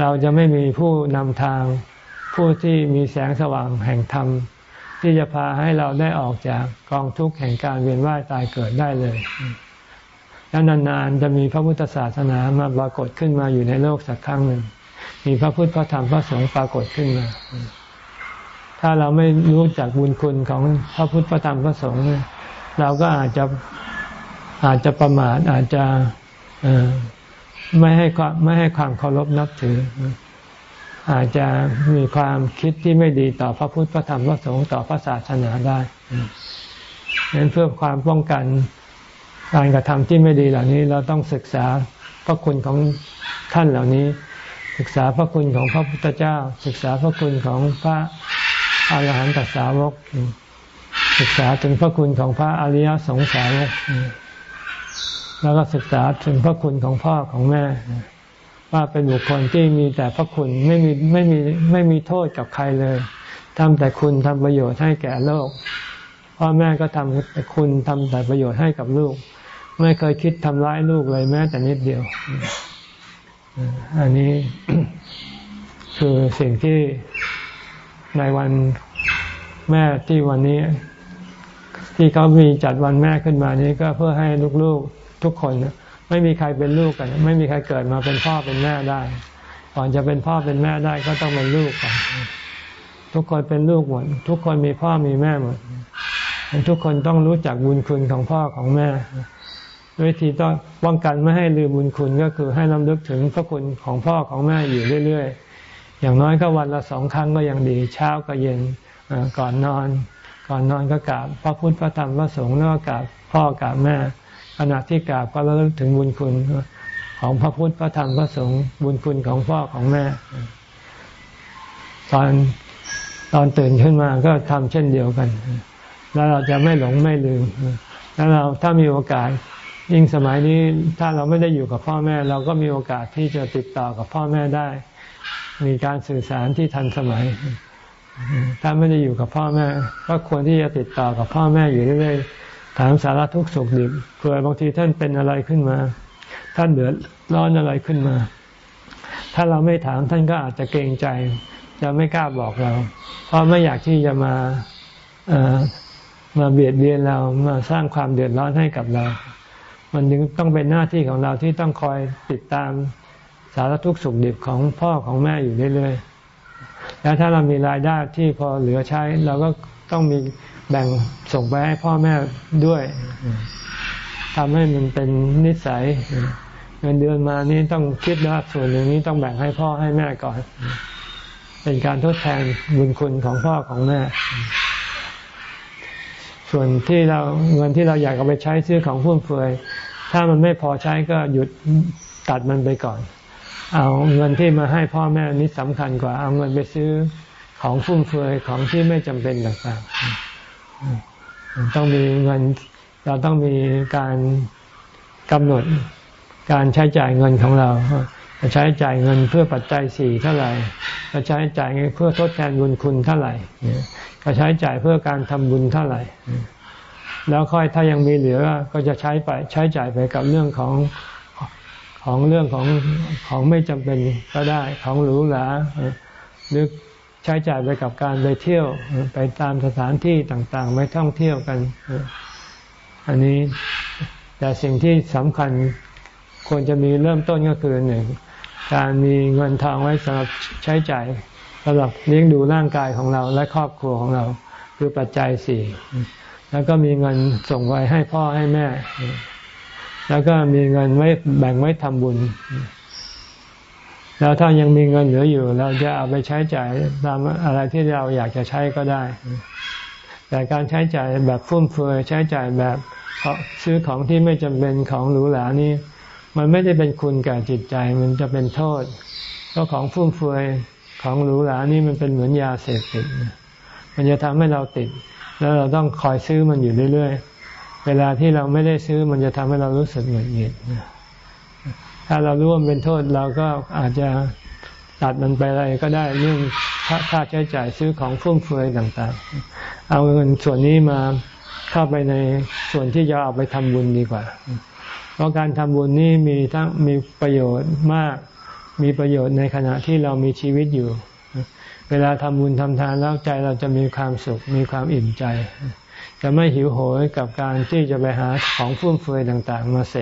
เราจะไม่มีผู้นำทาง ผู้ที่มีแสงสว่างแห่งธรรม ที่จะพาให้เราได้ออกจากกองทุกข์แห่งการเวียนว่ายตายเกิดได้เลยแล้วนานๆจะมีพระพุทธศาสนามาปรากฏขึ้นมาอยู่ในโลกสักครั้งหนึ่ง มีพระพุทธพระธรรมพระสงฆ์ปรากฏขึ้นมา ถ้าเราไม่รู้จักบุญคุณของพระพุทธพระธรรมพระสงฆ์เราก็อาจจะอาจจะประมาทอาจจะไม่ให้ความไม่ให้ความเคารพนับถือ อาจจะมีความคิดที่ไม่ดีต่อพระพุทธพระธรรมพระสงฆ์ต่อพระศาสนาได้ดังนั้นเพื่อความป้องกันการกระทำที่ไม่ดีเหล่านี้เราต้องศึกษาพระคุณของท่านเหล่านี้ ศึกษาพระคุณของพระพุทธเจ้า ศึกษาพระคุณของพระอรหันตสาวก ศึกษาถึงพระคุณของพระอริยสงสารแล้วก็ศึกษาถึงพระคุณของพ่อของแม่ ว่าเป็นบุคคลที่มีแต่พระคุณไม่มีไม่มีไม่มีโทษกับใครเลยทำแต่คุณทำประโยชน์ให้แก่โลกพ่อแม่ก็ทำแต่คุณทำแต่ประโยชน์ให้กับลูก ไม่เคยคิดทำร้ายลูกเลยแม้แต่นิดเดียว อันนี้คือสิ่งที่ในวันแม่ที่วันนี้ ที่เขามีจัดวันแม่ขึ้นมานี้ก็เพื่อให้ลูกๆทุกคน ไม่มีใครเป็นลูกกัน ไม่มีใครเกิดมาเป็นพ่อเป็นแม่ได้ก่อนจะเป็นพ่อเป็นแม่ได้ก็ต้องเป็นลูกก่อนทุกคนเป็นลูกหมดทุกคนมีพ่อมีแม่หมดทุกคนต้องรู้จักบุญคุณของพ่อของแม่วิธีต้องป้องกันไม่ให้ลืมบุญคุณก็คือให้ลำลึกถึงพระคุณของพ่อของแม่อยู่เรื่อยๆ อย่างน้อยก็วันละสองครั้งก็ยังดี เช้ากับเย็นก่อนนอน ก่อนนอนก็กราบพระพุทธพระธรรมพระสงฆ์แล้วก็กราบพ่อกราบแม่ ขณะที่กราบก็ระลึกถึงบุญคุณของพระพุทธพระธรรมพระสงฆ์บุญคุณของพ่อของแม่ ตอนตอนตื่นขึ้นมาก็ทำเช่นเดียวกัน แล้วเราจะไม่หลงไม่ลืม แล้วเราถ้ามีโอกาสยิ่งสมัยนี้ถ้าเราไม่ได้อยู่กับพ่อแม่ เราก็มีโอกาสที่จะติดต่อกับพ่อแม่ได้ มีการสื่อสารที่ทันสมัย ถ้าไม่ได้อยู่กับพ่อแม่ ก็ควรที่จะติดต่อกับพ่อแม่อยู่เรื่อย ถามสาระทุกข์สุขดิบเผื่อบางทีท่านเป็นอะไรขึ้นมา ท่านเดือดร้อนอะไรขึ้นมา ถ้าเราไม่ถามท่านก็อาจจะเกรงใจ จะไม่กล้าบอกเรา เพราะไม่อยากที่จะมาเมาเบียดเบียนเรามาสร้างความเดือดร้อนให้กับเรา มันจึงต้องเป็นหน้าที่ของเราที่ต้องคอยติดตามสารทุกข์สุขดิบของพ่อของแม่อยู่เรื่อยๆ แล้วถ้าเรามีรายได้ที่พอเหลือใช้ เราก็ต้องมี แบ่งส่งไปให้พ่อแม่ด้วยทำให้มันเป็นนิสัย เงินเดือนมานี้ต้องคิดว่าส่วนหนึ่งนี้ต้องแบ่งให้พ่อให้แม่ก่อน เป็นการทดแทนบุญคุณของพ่อของแม่ ส่วนที่เราเงินที่เราอยากเอาไปใช้ซื้อของฟุ่มเฟือยถ้ามันไม่พอใช้ก็หยุดตัดมันไปก่อน เอาเงินที่มาให้พ่อแม่นี้สำคัญกว่า เอาเงินไปซื้อของฟุ่มเฟือยของที่ไม่จำเป็นต่างๆ ต้องมีเงินเราต้องมีการกำหนดการใช้จ่ายเงินของเราจะใช้จ่ายเงินเพื่อปัจจัยสี่เท่าไหร่จะใช้จ่ายเงินเพื่อทดแทนบุญคุณเท่าไหร่ก็ใช้จ่ายเพื่อการทำบุญเท่าไหร่ แล้วค่อยถ้ายังมีเหลือก็จะใช้ไปใช้จ่ายไปกับเรื่องของของเรื่องของของไม่จำเป็นก็ได้ของหรูหราหรือ ใช้จ่ายไปกับการไปเที่ยว ไปตามสถานที่ต่างๆไปท่องเที่ยวกัน อันนี้แต่สิ่งที่สำคัญควรจะมีเริ่มต้นก็คือหนึ่งการมีเงินทองไว้สำหรับใช้จ่ายสำหรับเลี้ยงดูร่างกายของเราและครอบครัวของเรา คือปัจจัยสี่แล้วก็มีเงินส่งไว้ให้พ่อให้แม่ แล้วก็มีเงินไว้แบ่งไว้ทำบุญ แล้วถ้ายังมีเงินเหลืออยู่ เราจะเอาไปใช้จ่ายตามอะไรที่เราอยากจะใช้ก็ได้ แต่การใช้จ่ายแบบฟุ่มเฟือยใช้จ่ายแบบซื้อของที่ไม่จำเป็นของหรูหรานี่มันไม่ได้เป็นคุณแก่จิตใจมันจะเป็นโทษเพราะของฟุ่มเฟือยของหรูหรานี่มันเป็นเหมือนยาเสพติดมันจะทำให้เราติด แล้วเราต้องคอยซื้อมันอยู่เรื่อยๆ เวลาที่เราไม่ได้ซื้อมันจะทำให้เรารู้สึกหงุดหงิด ถ้าเรารู้ว่าเป็นโทษเราก็อาจจะตัดมันไปอะไรก็ได้เรื่องค่าใช้จ่ายซื้อของฟุ่มเฟือยต่างๆ เอาเงินส่วนนี้มาเข้าไปในส่วนที่จะเอาไปทำบุญดีกว่า เพราะการทำบุญนี่มีทั้งมีประโยชน์มาก มีประโยชน์ในขณะที่เรามีชีวิตอยู่ เวลาทำบุญทำทานแล้วใจเราจะมีความสุข มีความอิ่มใจ จะไม่หิวโหยกับการที่จะไปหาของฟุ่มเฟือยต่างๆ มาเส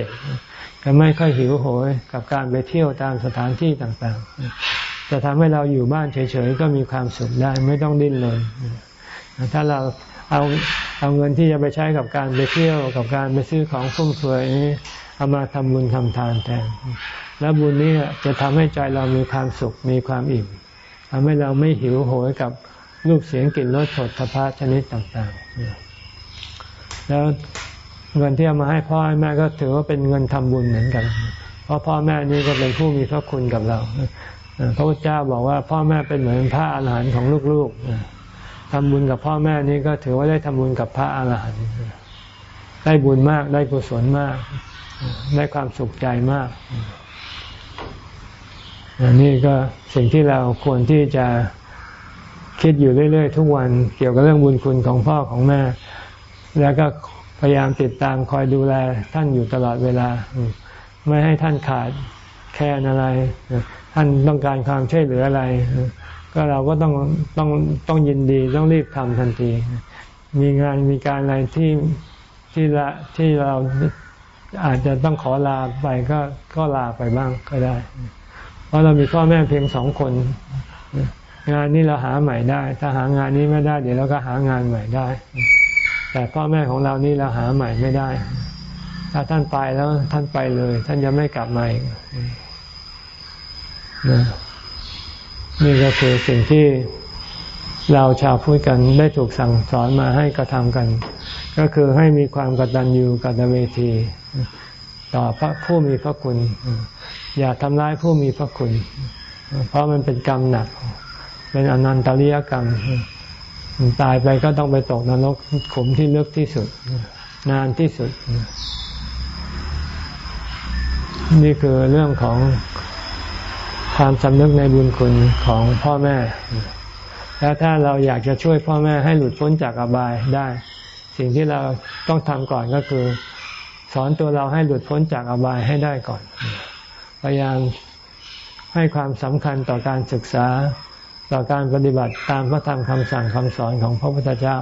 กจะไม่ค่อยหิวโหยกับการไปเที่ยวตามสถานที่ต่างๆ จะทำให้เราอยู่บ้านเฉยๆ ก็มีความสุขได้ไม่ต้องดิ้นรนถ้าเราเอาเอาเงินที่จะไปใช้กับการไปเที่ยวกับการไปซื้อของฟุ่มเฟือยนี้เอามาทำบุญทำทานแทน แล้วบุญนี้จะทำให้ใจเรามีความสุขมีความอิ่มทำให้เราไม่หิวโหยกับรูปเสียงกลิ่นรสสดทพะชนิดต่างๆ แล้ว เงินที่เอามาให้พ่อให้แม่ก็ถือว่าเป็นเงินทำบุญเหมือนกัน เพราะพ่อแม่นี่ก็เป็นผู้มีพระคุณกับเราพระพุทธเจ้าบอกว่าพ่อแม่เป็นเหมือนพระอาหารหันต์ของลูกๆทำบุญกับพ่อแม่นี่ก็ถือว่าได้ทำบุญกับพระอาหารหันต์ได้บุญมากได้กุศลมาก ได้ความสุขใจมากอันี่ก็สิ่งที่เราควรที่จะคิดอยู่เรื่อย ๆ ทุกวันเกี่ยวกับเรื่องบุญคุณของพ่อของแม่ แล้วก็ พยายามติดตามคอยดูแลท่านอยู่ตลอดเวลา ไม่ให้ท่านขาดแคลนอะไร ท่านต้องการความช่วยเหลืออะไร ก็เราก็ต้องต้องต้องยินดีต้องรีบทำทันที มีงานมีการอะไรที่ที่ละที่เราอาจจะต้องขอลาไปก็ก็ลาไปบ้างก็ได้ เพราะเรามีพ่อแม่เพียงสองคน งานนี้เราหาใหม่ได้ ถ้าหางานนี้ไม่ได้ เดี๋ยวเราก็หางานใหม่ได้ แต่พ่อแม่ของเรานี่เราหาใหม่ไม่ได้ ถ้าท่านไปแล้วท่านไปเลย ท่านจะไม่กลับมาอีกนี่ก็คือสิ่งที่เราชาวพุทธกันได้ถูกสั่งสอนมาให้กระทำกัน ก็คือให้มีความกตัญญูกตเวที ต่อพระผู้มีพระคุณ อย่าทำร้ายผู้มีพระคุณ เพราะมันเป็นกรรมหนัก เป็นอนันตริยกรรม ตายไปก็ต้องไปตกนรกขุมที่ลึกที่สุด นานที่สุด นี่คือเรื่องของความสำนึกในบุญคุณของพ่อแม่ แล้วถ้าเราอยากจะช่วยพ่อแม่ให้หลุดพ้นจากอบายได้ สิ่งที่เราต้องทำก่อนก็คือ สอนตัวเราให้หลุดพ้นจากอบายให้ได้ก่อน พยายามให้ความสำคัญต่อการศึกษา ต่อการปฏิบัติตามพระธรรมคำสั่งคำสอนของพระพุทธเจ้า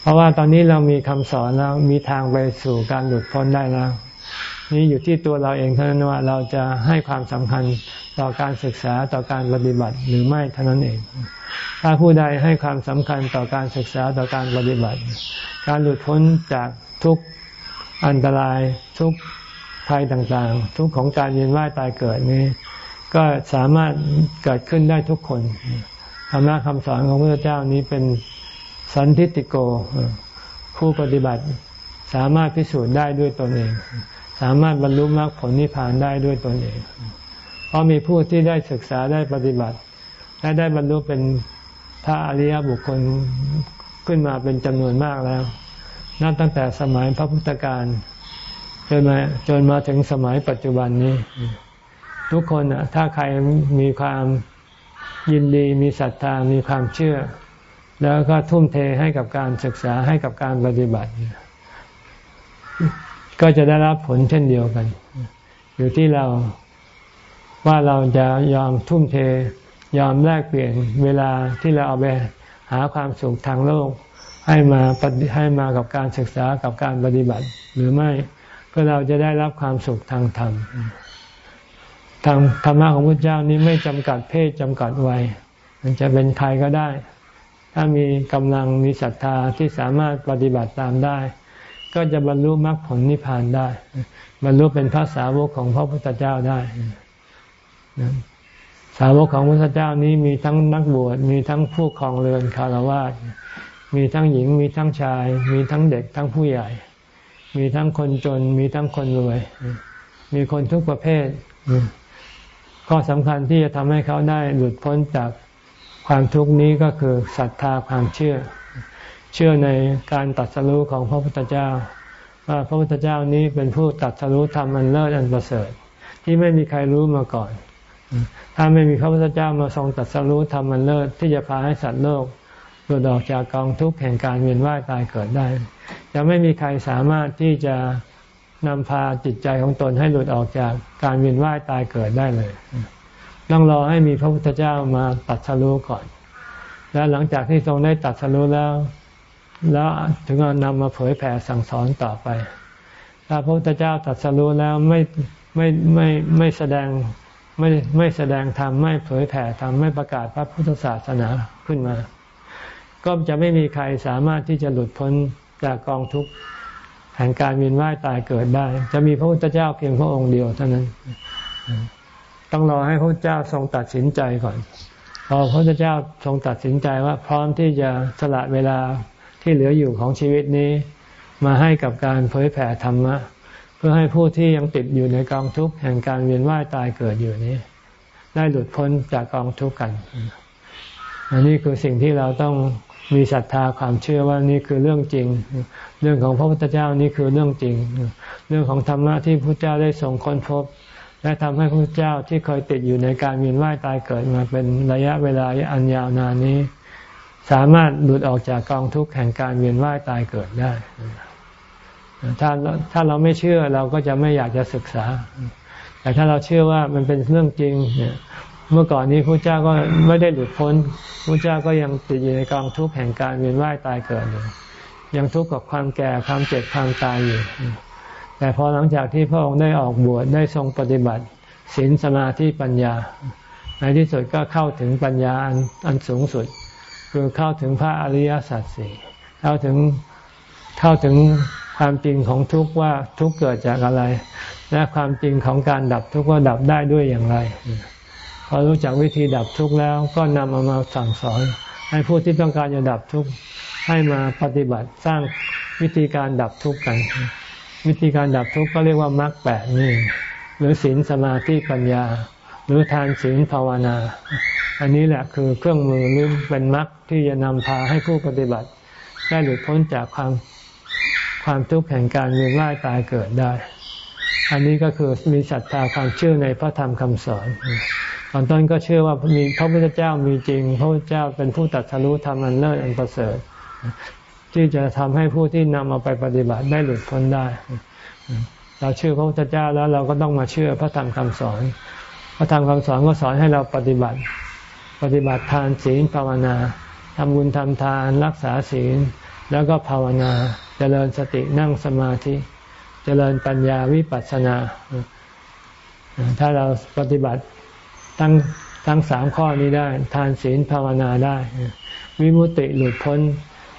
เพราะว่าตอนนี้เรามีคำสอนแล้วมีทางไปสู่การหลุดพ้นได้แล้วนี่อยู่ที่ตัวเราเองเท่านั้นว่าเราจะให้ความสำคัญต่อการศึกษาต่อการปฏิบัติหรือไม่เท่านั้นเอง ถ้าผู้ใดให้ความสำคัญต่อการศึกษาต่อการปฏิบัติ การหลุดพ้นจากทุกอันตรายทุกภัยต่างๆ ทุกของการเวียนว่ายตายเกิดนี้ ก็สามารถเกิดขึ้นได้ทุกคนธรรมะคำสอนของพระเจ้านี้เป็นสันทิติโก ผู้ปฏิบัติสามารถพิสูจน์ได้ด้วยตนเอง สามารถบรรลุมรรคผลนิพพานได้ด้วยตนเอง เพราะมีผู้ที่ได้ศึกษาได้ปฏิบัติ และได้บรรลุเป็นพระอริยบุคคลขึ้นมาเป็นจำนวนมากแล้วนับตั้งแต่สมัยพระพุทธการจนมาจนมาถึงสมัยปัจจุบันนี้ ทุกคนถ้าใครมีความยินดีมีศรัทธามีความเชื่อ แล้วก็ทุ่มเทให้กับการศึกษาให้กับการปฏิบัติ ก็จะได้รับผลเช่นเดียวกัน อยู่ที่เราว่าเราจะยอมทุ่มเท ยอมแลกเปลี่ยนเวลาที่เราเอาไปหาความสุขทางโลก ให้มาให้มากับการศึกษากับการปฏิบัติหรือไม่เพื่อเราจะได้รับความสุขทางธรรม ทางธรรมะของพระเจ้านี้ไม่จำกัดเพศจำกัดวัย มันจะเป็นใครก็ได้ ถ้ามีกำลังมีศรัทธาที่สามารถปฏิบัติตามได้ ก็จะบรรลุมรรคผลนิพพานได้ บรรลุเป็นพระสาวกของพระพุทธเจ้าได้ สาวกของพระพุทธเจ้านี้มีทั้งนักบวชมีทั้งผู้ครองเรือนคารวะมีทั้งหญิงมีทั้งชาย มีทั้งเด็กทั้งผู้ใหญ่ มีทั้งคนจน มีทั้งคนรวย มีคนทุกประเภท ข้อสำคัญที่จะทำให้เขาได้หลุดพ้นจากความทุกข์นี้ก็คือศรัทธาความเชื่อ เชื่อในการตัดสรู้ของพระพุทธเจ้า ว่าพระพุทธเจ้านี้เป็นผู้ตัดสรู้ธรรมอันเลิศอันประเสริฐ ที่ไม่มีใครรู้มาก่อน ถ้าไม่มีพระพุทธเจ้ามาทรงตัดสรู้ธรรมอันเลิศที่จะพาให้สัตว์โลกหลุดออกจากกองทุกข์แห่งการเวียนว่ายตายเกิดได้จะไม่มีใครสามารถที่จะ นำพาจิตใจของตนให้หลุดออกจากการเวียนว่ายตายเกิดได้เลย ต้องรอให้มีพระพุทธเจ้ามาตัดสรู้ก่อน แล้วหลังจากที่ทรงได้ตัดสรู้แล้ว แล้วถึงจะนำมาเผยแผ่สั่งสอนต่อไป ถ้าพระพุทธเจ้าตัดสรู้แล้วไม่ไม่ไม่ไม่แสดงไม่ไม่แสดงธรรมไม่เผยแผ่ธรรมไม่ประกาศพระพุทธศาสนาขึ้นมา ก็จะไม่มีใครสามารถที่จะหลุดพ้นจากกองทุกข์ แห่งการเวียนว่ายตายเกิดได้ จะมีพระพุทธเจ้าเพียงพระองค์เดียวเท่านั้น ต้องรอให้พระเจ้าทรงตัดสินใจก่อนพอพระพุทธเจ้าทรงตัดสินใจว่าพร้อมที่จะสละเวลาที่เหลืออยู่ของชีวิตนี้ มาให้กับการเผยแผ่ธรรมะ เพื่อให้ผู้ที่ยังติดอยู่ในกองทุกข์แห่งการเวียนว่ายตายเกิดอยู่นี้ ได้หลุดพ้นจากกองทุกข์กันอันนี้คือสิ่งที่เราต้อง มีศรัทธาความเชื่อว่านี่คือเรื่องจริง เรื่องของพระพุทธเจ้านี่คือเรื่องจริง เรื่องของธรรมะที่พระเจ้าได้ส่งค้นพบ และทำให้พระเจ้าที่เคยติดอยู่ในการเวียนว่ายตายเกิดมาเป็นระยะเวลาอันยาวนานนี้ สามารถหลุดออกจากกองทุกข์แห่งการเวียนว่ายตายเกิดได้ ถ้าถ้าเราไม่เชื่อเราก็จะไม่อยากจะศึกษา แต่ถ้าเราเชื่อว่ามันเป็นเรื่องจริง เมื่อก่อนนี้พระเจ้าก็ไม่ได้หลุดพ้นพระเจ้าก็ยังติดอยู่ในกองทุกข์แห่งการเวียนว่ายตายเกิดอยู่ยังทุกข์กับความแก่ความเจ็บความตายอยู่ แต่พอหลังจากที่พระองค์ได้ออกบวชได้ทรงปฏิบัติศีลสมาธิปัญญา ในที่สุดก็เข้าถึงปัญญาอันอันสูงสุด คือเข้าถึงพระอริยสัจสี่เข้าถึงเข้าถึงความจริงของทุกข์ว่าทุกข์เกิดจากอะไร และความจริงของการดับทุกข์ว่าดับได้ด้วยอย่างไร พอรู้จักวิธีดับทุกข์แล้วก็นำเอามาสั่งสอน ให้ผู้ที่ต้องการจะดับทุกข์ให้มาปฏิบัติสร้างวิธีการดับทุกข์กัน วิธีการดับทุกข์ก็เรียกว่ามรรคแปดนี่หรือศีลสมาธิปัญญา หรือทานศีลภาวนา อันนี้แหละคือเครื่องมือหรือเป็นมรรคที่จะนำพาให้ผู้ปฏิบัติ ได้หลุดพ้นจากความความทุกข์แห่งการเวียนว่ายตายเกิดได้ อันนี้ก็คือมีศรัทธาความเชื่อในพระธรรมคำสอน ตอนต้นก็เชื่อว่ามีพระพุทธเจ้ามีจริง พระพุทธเจ้าเป็นผู้ตัดสรู้ธรรมอันเลิศอันประเสริฐ ที่จะทำให้ผู้ที่นำเอาไปปฏิบัติได้หลุดพ้นได้ เราเชื่อพระพุทธเจ้าแล้วเราก็ต้องมาเชื่อพระธรรมคำสอน พระธรรมคำสอนก็สอนให้เราปฏิบัติ ปฏิบัติทานศีลภาวนาทำบุญทำทานรักษาศีล แล้วก็ภาวนาเจริญสตินั่งสมาธิเจริญปัญญาวิปัสสนา ถ้าเราปฏิบัติ ทั้งทั้งสามข้อนี้ได้ ทานศีลภาวนาได้ วิมุติหลุดพ้น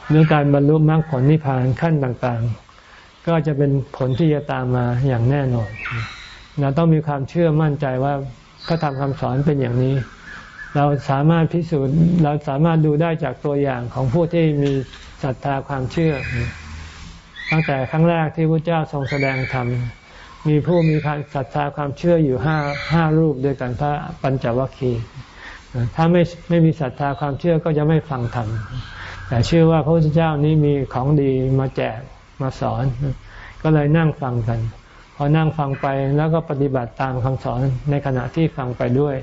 เรื่องการบรรลุมรรคผลนิพพานขั้นต่างๆ ก็จะเป็นผลที่จะตามมาอย่างแน่นอนเราต้องมีความเชื่อมั่นใจว่าพระธรรมคำสอนเป็นอย่างนี้ เราสามารถพิสูจน์เราสามารถดูได้จากตัวอย่างของผู้ที่มีศรัทธาความเชื่อ ตั้งแต่ครั้งแรกที่พระเจ้าทรงแสดงธรรม มีผู้มีศรัทธาความเชื่ออยู่ห้าห้ารูปด้วยกันพระปัญจวัคคีย์ถ้าไม่ไม่มีศรัทธาความเชื่อก็จะไม่ฟังธรรมแต่เชื่อว่าพระพุทธเจ้านี้มีของดีมาแจกมาสอน ก็เลยนั่งฟังกัน พอนั่งฟังไปแล้วก็ปฏิบัติตามคำสอนในขณะที่ฟังไปด้วย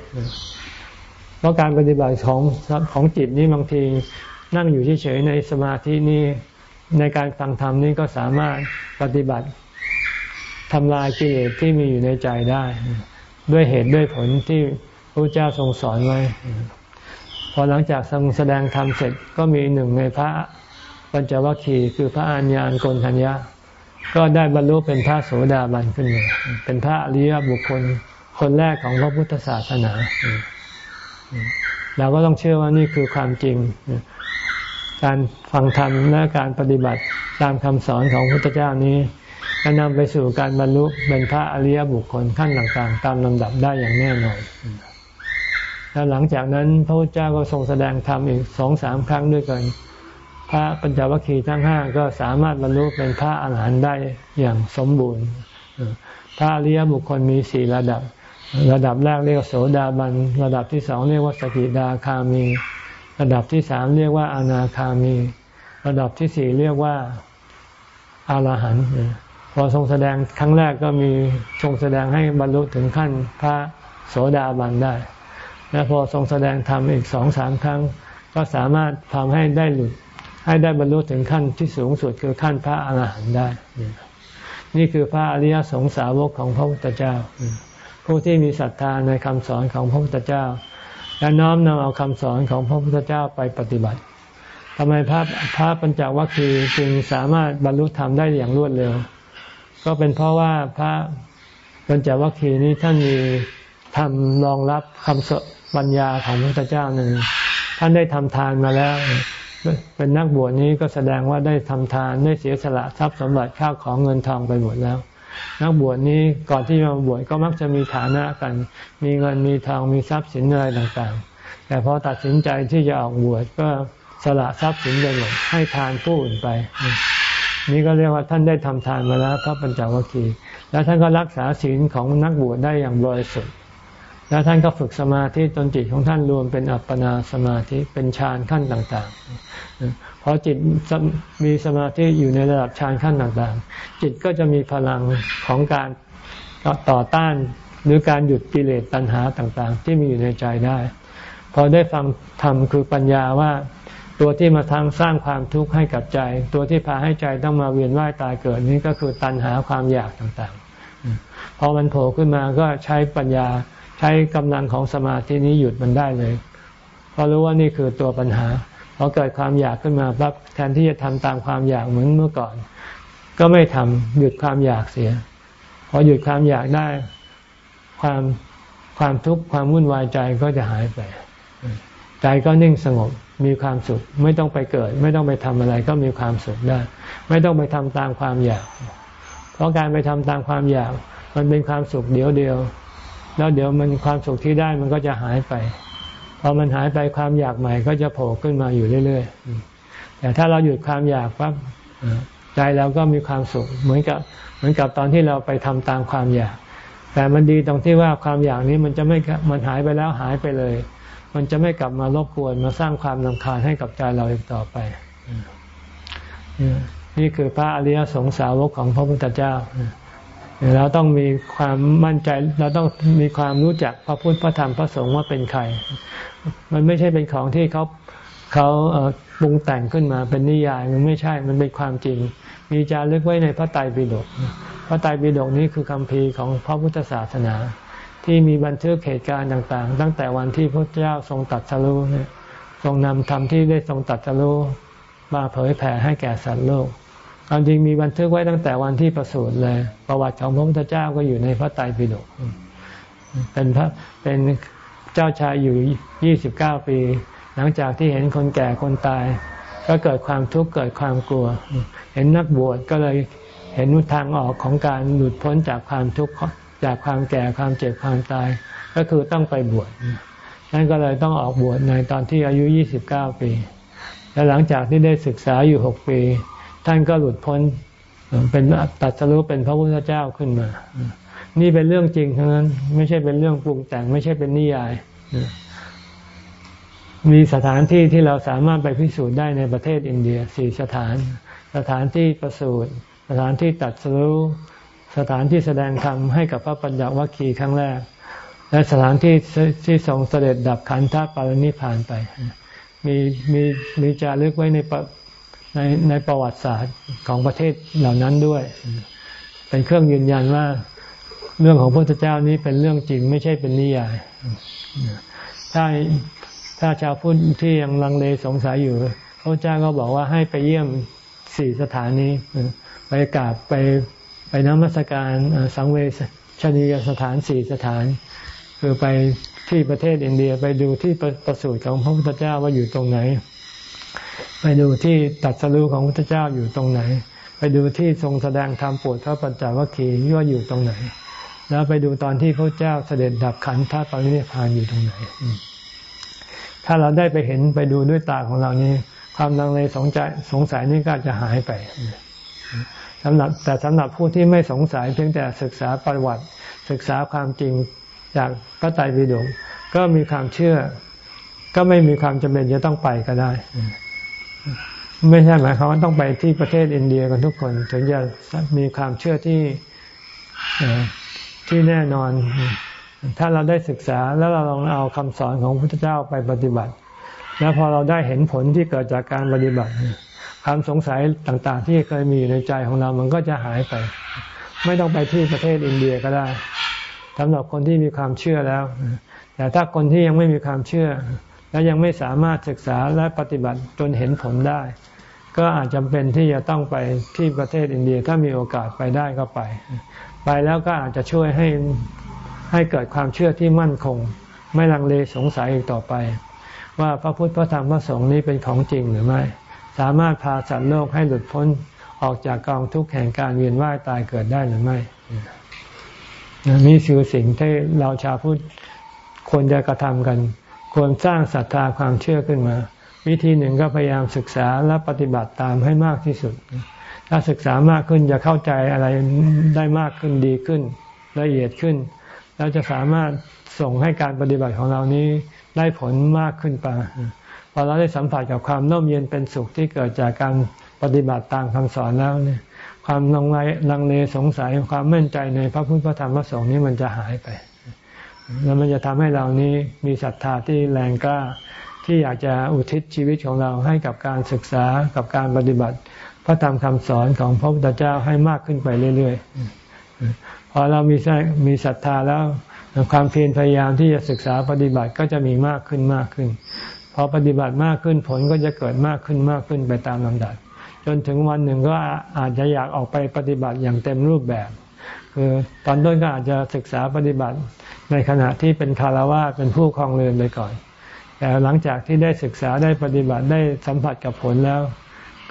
เพราะการปฏิบัติของของจิตนี้บางทีนั่งอยู่เฉยๆในสมาธินี้ในการฟังธรรมนี้ก็สามารถปฏิบัติ ทำลายกิเลสที่มีอยู่ในใจได้ ด้วยเหตุด้วยผลที่พระเจ้าทรงสอนไว้ พอหลังจากทรงแสดงธรรมเสร็จก็มีหนึ่งในพระปัญจวัคคีย์คือพระอัญญาณโกนทัญญาก็ได้บรรลุเป็นพระโสดาบันขึ้นมาเป็นพระอริยบุคคลคนแรกของพระพุทธศาสนาเราก็ต้องเชื่อว่านี่คือความจริง การฟังธรรมและการปฏิบัติตามคำสอนของพระพุทธเจ้านี้ จะนำไปสู่การบรรลุเป็นพระอริยบุคคลขั้นต่างๆ ตามลำดับได้อย่างแน่นอนแล้วหลังจากนั้นพระพุทธเจ้าก็ทรงแสดงธรรมอีกสองสามครั้งด้วยกัน พระปัญจวัคคีย์ทั้งห้าก็สามารถบรรลุเป็นพระอาหารหันต์ได้อย่างสมบูรณ์พระอริยบุคคลมีสี่ระดับ ระดับแรกเรียกว่าโสดาบัน ระดับที่สองเรียกว่าสกิดาคามี ระดับที่สามเรียกว่าอนาคามี ระดับที่สี่เรียกว่าอารหันต์ อทรงแสดงครั้งแรกก็มีทรงแสดงให้บรรลุถึงขั้นพระโสดาบันได้ และพอทรงแสดงธรรมอีกสองสามครั้ง ก็สามารถทำให้ได้หลุดให้ได้บรรลุถึงขั้นที่สูงสุดคือขั้นพระอรหันต์ได้ นี่คือพระอริยสงสาวกของพระพุทธเจ้า ผู้ที่มีศรัทธาในคำสอนของพระพุทธเจ้า และน้อมนำเอาคำสอนของพระพุทธเจ้าไปปฏิบัติทำไมพระพระปัญจวัคคีย์จึงสามารถบรรลุธรรมได้อย่างรวดเร็ว ก็เป็นเพราะว่าพระปัญจวัคคีย์นี้ท่านมีทำรองรับคำสปัญญาของพระพุทธเจ้าหนึ่งท่านได้ทำทานมาแล้ว เป็นนักบวชนี้ก็แสดงว่าได้ทำทานได้เสียสละทรัพย์สมบัติข้าวของเงินทองไปหมดแล้ว นักบวชนี้ก่อนที่มาบวชก็มักจะมีฐานะกัน มีเงินมีทองมีทรัพย์สินอะไรต่างๆ แต่พอตัดสินใจที่จะออกบวชก็สละทรัพย์สินไปหมดให้ทานผู้อื่นไป นี่ก็เรียกว่าท่านได้ทำทานมาแล้วพระปัญจวัคคีย์แล้วท่านก็รักษาศีลของนักบวชได้อย่างบริสุทธิ์แล้วท่านก็ฝึกสมาธิจนจิตของท่านรวมเป็นอัปปนาสมาธิเป็นฌานขั้นต่างๆพอจิตมีสมาธิอยู่ในระดับฌานขั้นต่างๆ จิตก็จะมีพลังของการต่อต้านหรือการหยุดกิเลสตัณหาต่างๆ ที่มีอยู่ในใจได้ พอได้ฟังธรรมคือปัญญาว่า ตัวที่มาทางสร้างความทุกข์ให้กับใจ ตัวที่พาให้ใจต้องมาเวียนว่ายตายเกิดนี้ก็คือตัณหาความอยากต่างๆ พอมันโผล่ขึ้นมาก็ใช้ปัญญาใช้กำลังของสมาธินี้หยุดมันได้เลยเพราะรู้ว่านี่คือตัวปัญหาพอเกิดความอยากขึ้นมาปั๊บแทนที่จะทำตามความอยากเหมือนเมื่อก่อน ก็ไม่ทำหยุดความอยากเสีย พอหยุดความอยากได้ความความทุกข์ความวุ่นวายใจก็จะหายไป ใจก็นิ่งสงบมีความสุข ไม่ต้องไปเกิด ไม่ต้องไปทำอะไรก็มีความสุขได้ ไม่ต้องไปทำตามความอยาก เพราะการไปทำตามความอยาก มันเป็นความสุขเดียวเดียว แล้วเดี๋ยวมันความสุขที่ได้มันก็จะหายไปพอมันหายไปความอยากใหม่ก็จะโผล่ขึ้นมาอยู่เรื่อยๆแต่ถ้าเราหยุดความอยากปั๊บใจเราก็มีความสุข เหมือนกับเหมือนกับตอนที่เราไปทำตามความอยาก แต่มันดีตรงที่ว่าความอยากนี้มันจะไม่มันหายไปแล้วหายไปเลย มันจะไม่กลับมารบกวนมาสร้างความลำคาญให้กับใจเราอีกต่อไป นี่คือพระอริยสงสาวกของพระพุทธเจ้าเราต้องมีความมั่นใจเราต้องมีความรู้จักพระพุทธพระธรรมพระสงฆ์ว่าเป็นใคร มันไม่ใช่เป็นของที่เขาเขาปรุงแต่งขึ้นมาเป็นนิยายมันไม่ใช่มันเป็นความจริง มีจารึกไว้ในพระไตรปิฎกพระไตรปิฎกนี้คือคำพีของพระพุทธศาสนา ที่มีบันทึกเหตุการณ์ต่าง ๆ ตั้งแต่วันที่พระเจ้าทรงตัดสรู้เนี่ยทรงนำธรรมที่ได้ทรงตัดสรู้มาเผยแผ่ให้แก่สัตว์โลกความจริงมีบันทึกไว้ตั้งแต่วันที่ประสูติเลย ประวัติของพระพุทธเจ้าก็อยู่ในพระไตรปิฎกเป็นพระเป็นเจ้าชายอยู่ยี่สิบเก้าปี หลังจากที่เห็นคนแก่คนตาย ก็เกิดความทุกข์เกิดความกลัว เห็นนักบวชก็เลยเห็นทางออกของการหลุดพ้นจากความทุกข์ จากความแก่ความเจ็บความตาย ก็คือต้องไปบวชนั่นก็เลยต้องออกบวชในตอนที่อายุยี่สิบเก้าปี และหลังจากที่ได้ศึกษาอยู่หกปี ท่านก็หลุดพ้นเป็นตัดสรุปเป็นพระพุทธเจ้าขึ้นมา นี่เป็นเรื่องจริงทั้งนั้น ไม่ใช่เป็นเรื่องปรุงแต่ง ไม่ใช่เป็นนิยาย มีสถานที่ที่เราสามารถไปพิสูจน์ได้ในประเทศอินเดียสี่สถาน สถานที่ประสูติสถานที่ตัดสรุ สถานที่แสดงธรรมให้กับพระปัญญวัคคีย์ครั้งแรก และสถานที่ที่ทรงเสด็จดับขันธปรินิพานไป มีมีมีจารึกไว้ในในในประวัติศาสตร์ของประเทศเหล่านั้นด้วย เป็นเครื่องยืนยันว่าเรื่องของพระพุทธเจ้านี้เป็นเรื่องจริงไม่ใช่เป็นนิยาย ถ้าถ้าชาวพุทธที่ยังลังเลสงสัยอยู่พระเจ้าก็บอกว่าให้ไปเยี่ยมสี่สถานีไปกราบไป ไปน้ำมัสการสังเวชนียสถานสี่สถาน คือไปที่ประเทศอินเดียไปดูที่ประสูติของพระพุทธเจ้าว่าอยู่ตรงไหน ไปดูที่ตัดสรุของพระพุทธเจ้าอยู่ตรงไหน ไปดูที่ทรงแสดงธรรมปวดพระปัญจวัคคีย์ว่าอยู่ตรงไหน แล้วไปดูตอนที่พระเจ้าเสด็จดับขันธปรินิพานอยู่ตรงไหน ถ้าเราได้ไปเห็นไปดูด้วยตาของเรานี้ ความลังเลสงใจสงสัยนี่ก็จะหายไป สำหรับแต่สำหรับผู้ที่ไม่สงสัยเพียงแต่ศึกษาประวัติ ศึกษาความจริงจากพระไตรปิฎกก็มีความเชื่อ ก็ไม่มีความจำเป็นจะต้องไปก็ได้ ไม่ใช่หมายความว่าต้องไปที่ประเทศอินเดียกันทุกคน ถึงจะมีความเชื่อที่ที่แน่นอน ถ้าเราได้ศึกษาแล้วเราลองเอาคำสอนของพระพุทธเจ้าไปปฏิบัติ แล้วพอเราได้เห็นผลที่เกิดจากการปฏิบัติ ความสงสัยต่างๆ ที่เคยมีอยู่ในใจของเรามันก็จะหายไป ไม่ต้องไปที่ประเทศอินเดียก็ได้สำหรับคนที่มีความเชื่อแล้ว แต่ถ้าคนที่ยังไม่มีความเชื่อ และยังไม่สามารถศึกษาและปฏิบัติจนเห็นผลได้ ก็อาจจำเป็นที่จะต้องไปที่ประเทศอินเดียถ้ามีโอกาสไปได้ก็ไป ไปแล้วก็อาจจะช่วยให้ให้เกิดความเชื่อที่มั่นคง ไม่ลังเลสงสัยอีกต่อไป ว่าพระพุทธพระธรรมพระสงฆ์นี้เป็นของจริงหรือไม่ สามารถพาสัตว์โลกให้หลุดพ้นออกจากกองทุกข์แห่งการเวียนว่ายตายเกิดได้หรือไม่ นี่คือสิ่งที่เราชาวพุทธควรจะกระทำกัน ควรสร้างศรัทธาความเชื่อขึ้นมา วิธีหนึ่งก็พยายามศึกษาและปฏิบัติตามให้มากที่สุด ถ้าศึกษามากขึ้นจะเข้าใจอะไรได้มากขึ้นดีขึ้น ละเอียดขึ้น แล้วจะสามารถส่งให้การปฏิบัติของเรานี้ได้ผลมากขึ้นไป อเราได้สัมผัสกับความน่มเย็นเป็นสุขที่เกิดจากการปฏิบัติตามคำสอนแล้วเนี่ย ความลังเลลังเลสงสัยความมั่นใจในพระพุทธพระธรรมพระสงฆ์นี้มันจะหายไป แล้วมันจะทำให้เรานี้มีศรัทธาที่แรงกล้าที่อยากจะอุทิศชีวิตของเราให้กับการศึกษากับการปฏิบัติพระธรรมคำสอนของพระพุทธเจ้าให้มากขึ้นไปเรื่อยๆพอเรามีมีศรัทธาแล้วความเพียรพยายามที่จะศึกษาปฏิบัติก็จะมีมากขึ้นมากขึ้น อปฏิบัติมากขึ้นผลก็จะเกิดมากขึ้นมากขึ้นไปตามลำดับ จนถึงวันหนึ่งก็อาจจะอยากออกไปปฏิบัติอย่างเต็มรูปแบบ คือตอนต้นก็อาจจะศึกษาปฏิบัติในขณะที่เป็นคารวะเป็นผู้ครองเรือนไปก่อน แต่หลังจากที่ได้ศึกษาได้ปฏิบัติได้สัมผัสกับผลแล้ว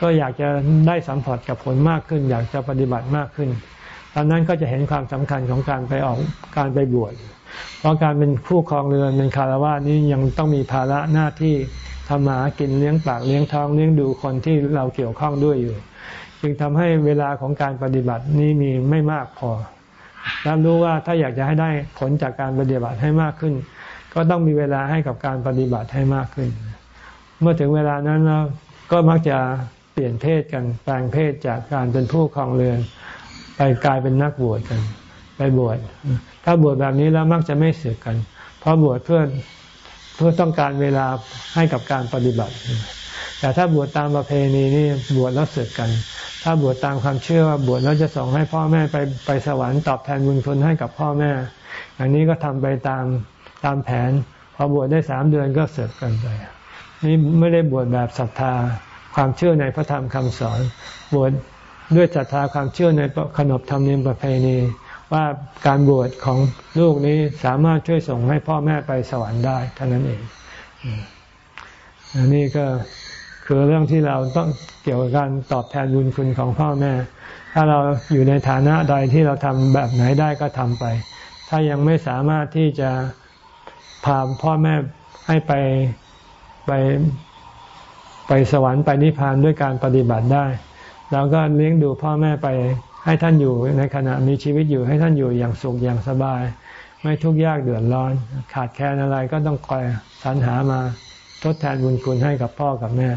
ก็อยากจะได้สัมผัสกับผลมากขึ้น อยากจะปฏิบัติมากขึ้น ตอนนั้นก็จะเห็นความสำคัญของการไปออกการไปบวช เพราะการเป็นผู้ครองเรือนเป็นคารวะนี้ยังต้องมีภาระหน้าที่ทำมากินเลี้ยงปากเลี้ยงท้องเลี้ยงดูคนที่เราเกี่ยวข้องด้วยอยู่ จึงทำให้เวลาของการปฏิบัตินี้มีไม่มากพอแล้วรู้ว่าถ้าอยากจะให้ได้ผลจากการปฏิบัติให้มากขึ้น ก็ต้องมีเวลาให้กับการปฏิบัติให้มากขึ้น เมื่อถึงเวลานั้นแล้วก็มักจะเปลี่ยนเพศกันแปลงเพศจากการเป็นผู้ครองเรือน ไปกลายเป็นนักบวชกัน ไปบวชถ้าบวชแบบนี้แล้วมักจะไม่เสือกกัน เพราะบวชเพื่อเพื่อต้องการเวลาให้กับการปฏิบัติ แต่ถ้าบวชตามประเพณีนี่บวชแล้วเสือกกัน ถ้าบวชตามความเชื่อว่าบวชแล้วจะส่งให้พ่อแม่ไปไปสวรรค์ตอบแทนบุญคุณให้กับพ่อแม่ อันนี้ก็ทำไปตามตามแผน พอบวชได้สามเดือนก็เสือกกันไป นี่ไม่ได้บวชแบบศรัทธาความเชื่อในพระธรรมคำสอน บวช ด้วยศรัทธาความเชื่อในขนบธรรมเนียมประเพณี ว่าการบวชของลูกนี้สามารถช่วยส่งให้พ่อแม่ไปสวรรค์ได้เท่านั้นเองอันนี้ก็คือเรื่องที่เราต้องเกี่ยวกับการตอบแทนบุญคุณของพ่อแม่ ถ้าเราอยู่ในฐานะใดที่เราทำแบบไหนได้ก็ทำไป ถ้ายังไม่สามารถที่จะพาพ่อแม่ให้ไปไปไปสวรรค์ไปนิพพานด้วยการปฏิบัติได้ เราก็เลี้ยงดูพ่อแม่ไปให้ท่านอยู่ในขณะมีชีวิตอยู่ให้ท่านอยู่อย่างสุขอย่างสบาย ไม่ทุกข์ยากเดือดร้อน ขาดแคลนอะไรก็ต้องคอยสรรหามาทดแทนบุญคุณให้กับพ่อกับแม่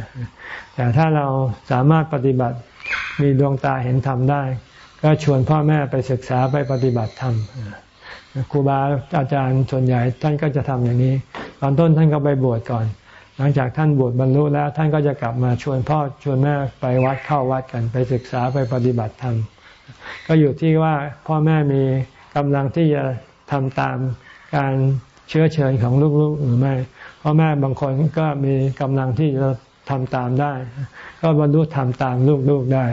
แต่ถ้าเราสามารถปฏิบัติมีดวงตาเห็นธรรมได้ ก็ชวนพ่อแม่ไปศึกษาไปปฏิบัติธรรมครูบาอาจารย์ส่วนใหญ่ท่านก็จะทำอย่างนี้ ตอนต้นท่านก็ไปบวชก่อน หลังจากท่านบวชบรรลุแล้วท่านก็จะกลับมาชวนพ่อชวนแม่ไปวัดเข้าวัดกันไปศึกษาไปปฏิบัติธรรมก็อยู่ที่ว่าพ่อแม่มีกำลังที่จะทำตามการเชื้อเชิญของลูกๆหรือไม่พ่อแม่บางคนก็มีกำลังที่จะทำตามได้ ก็บรรลุทำตามลูกๆได้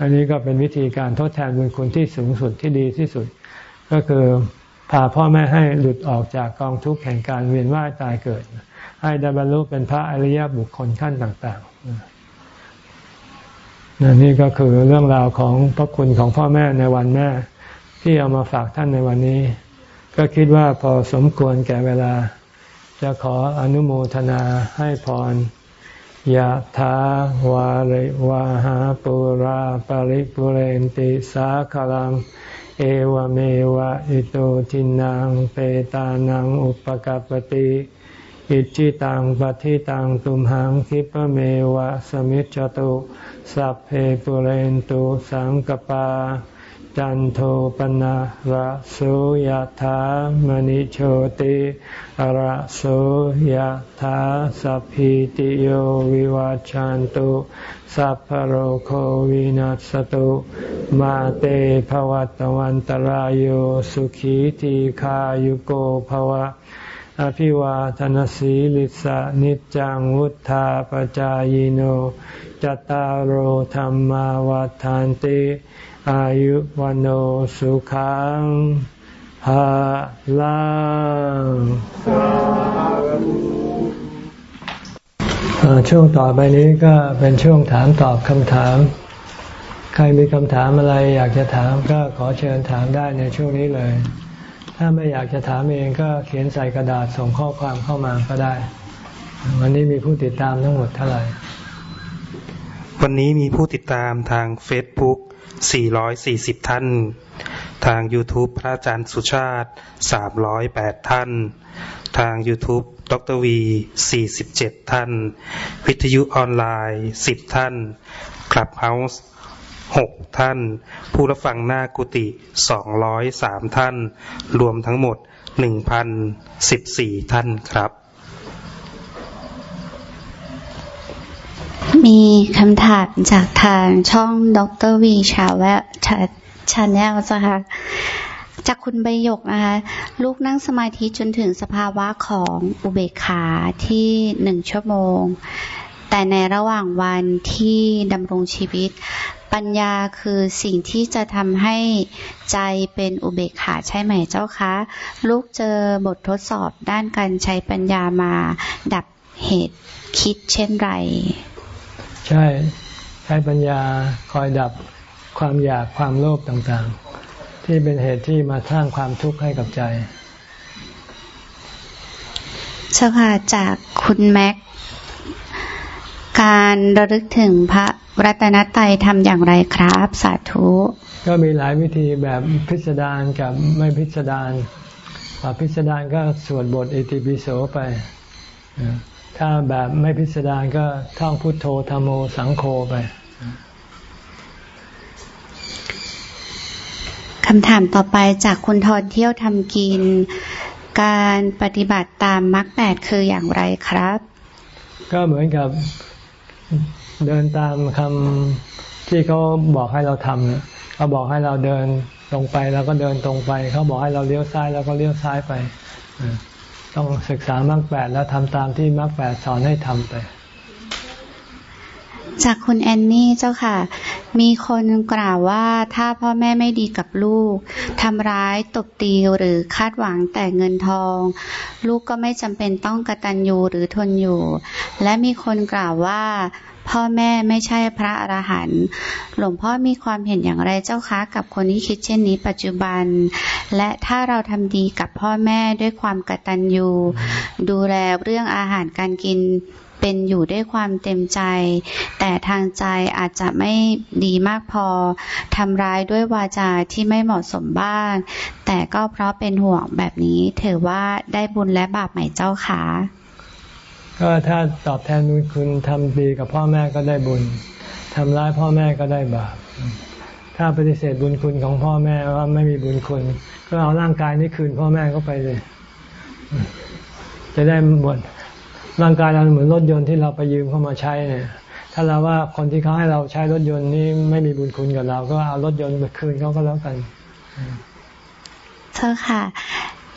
อันนี้ก็เป็นวิธีการทดแทนบุญคุณที่สูงสุดที่ดีที่สุด ก็คือ พาพ่อแม่ให้หลุดออกจากกองทุกข์แห่งการเวียนว่ายตายเกิด ให้ได้บรรลุเป็นพระอริยบุคคลขั้นต่างๆนี่ก็คือเรื่องราวของพระคุณของพ่อแม่ในวันแม่ ที่เอามาฝากท่านในวันนี้ ก็คิดว่าพอสมควรแก่เวลา จะขออนุโมทนาให้พรยะถาวาริวาหาปุราปาริปุเรนติสาคลัง เอวเมวะอิโตทินังเปตานังอุปกปติอิจิตังปฏิตังตุมหังคิปเมวะสมิจจตุสัพเพปุเรนตุสังกปา จันโทปนะระโสยธามณิโชติระโสยธาสัพพิติโยวิวาจันตุสัพพโรโควินัสตุมาเตภวัตวันตรายโยสุขีทีขายุโกภวะ อภิวาทนสีลิสะนิจังวุธาปจายโนจตารโหธรรมวาทานติ อายุวันโอสุขังภาลังช่วงต่อไปนี้ก็เป็นช่วงถามตอบคำถาม ใครมีคำถามอะไรอยากจะถามก็ขอเชิญถามได้ในช่วงนี้เลย ถ้าไม่อยากจะถามเองก็เขียนใส่กระดาษส่งข้อความเข้ามาก็ได้ วันนี้มีผู้ติดตามทั้งหมดเท่าไหร่ วันนี้มีผู้ติดตามทาง Facebook 440 ท่าน ทาง YouTube พระอาจารย์สุชาติ 308 ท่าน ทาง YouTube ดรวี 47 ท่าน วิทยุออนไลน์ 10 ท่านคลับเฮาส์หกท่าน ผู้รับฟังหน้ากุฏิสองร้อยสามท่าน รวมทั้งหมดหนึ่งพันสิบสี่ท่านครับ มีคำถามจากทางช่องดร.วีชาแวะ Channel นะคะจากคุณใบยกนะคะ ลูกนั่งสมาธิจนถึงสภาวะของอุเบกขาที่หนึ่งชั่วโมง แต่ในระหว่างวันที่ดำรงชีวิต ปัญญาคือสิ่งที่จะทำให้ใจเป็นอุเบกขาใช่ไหมเจ้าคะ ลูกเจอบททดสอบด้านการใช้ปัญญามาดับเหตุคิดเช่นไร ใช่ใช้ปัญญาคอยดับความอยากความโลภต่างๆ ที่เป็นเหตุที่มาสร้างความทุกข์ให้กับใจเจ้าค่ะจากคุณแม็ก การระลึกถึงพระรัตนตรัยทำอย่างไรครับ สาธุ ก็มีหลายวิธีแบบพิสดารกับไม่พิสดารแบบพิสดารก็สวดบทอิติปิโสไป ถ้าแบบไม่พิสดารก็ท่องพุทโธธรรมโมสังโฆไปคำถามต่อไปจากคุณทอนเที่ยวทำกิน การปฏิบัติตามมรรคแปดคืออย่างไรครับ ก็เหมือนกับเดินตามคำที่เขาบอกให้เราทำเขาบอกให้เราเดินตรงไปเราก็เดินตรงไป เขาบอกให้เราเลี้ยวซ้ายเราก็เลี้ยวซ้ายไป ต้องศึกษามรรคแปดแล้วทำตามที่มรรคแปดสอนให้ทำไป จากคุณแอนนี่เจ้าค่ะ มีคนกล่าวว่าถ้าพ่อแม่ไม่ดีกับลูกทำร้ายตบตีหรือคาดหวังแต่เงินทอง ลูกก็ไม่จำเป็นต้องกระตันยูหรือทนอยู่ และมีคนกล่าวว่า พ่อแม่ไม่ใช่พระอรหันต์หลวงพ่อมีความเห็นอย่างไรเจ้าคะกับคนที่คิดเช่นนี้ปัจจุบัน และถ้าเราทำดีกับพ่อแม่ด้วยความกตัญญูดูแลเรื่องอาหารการกินเป็นอยู่ด้วยความเต็มใจ แต่ทางใจอาจจะไม่ดีมากพอทำร้ายด้วยวาจาที่ไม่เหมาะสมบ้าง แต่ก็เพราะเป็นห่วงแบบนี้ถือว่าได้บุญและบาปไหมเจ้าคะ ก็ถ้าตอบแทนบุญคุณทำดีกับพ่อแม่ก็ได้บุญทำร้ายพ่อแม่ก็ได้บาปถ้าปฏิเสธบุญคุณของพ่อแม่ว่าไม่มีบุญคุณ ก็เอาร่างกายนี้คืนพ่อแม่ก็ไปเลย จะได้หมดร่างกายเราเหมือนรถยนต์ที่เราไปยืมเข้ามาใช้เนี่ย ถ้าเราว่าคนที่เขาให้เราใช้รถยนต์นี้ไม่มีบุญคุณกับเรา ก็เอารถยนต์ไปคืนเขาก็แล้วกัน เธอค่ะ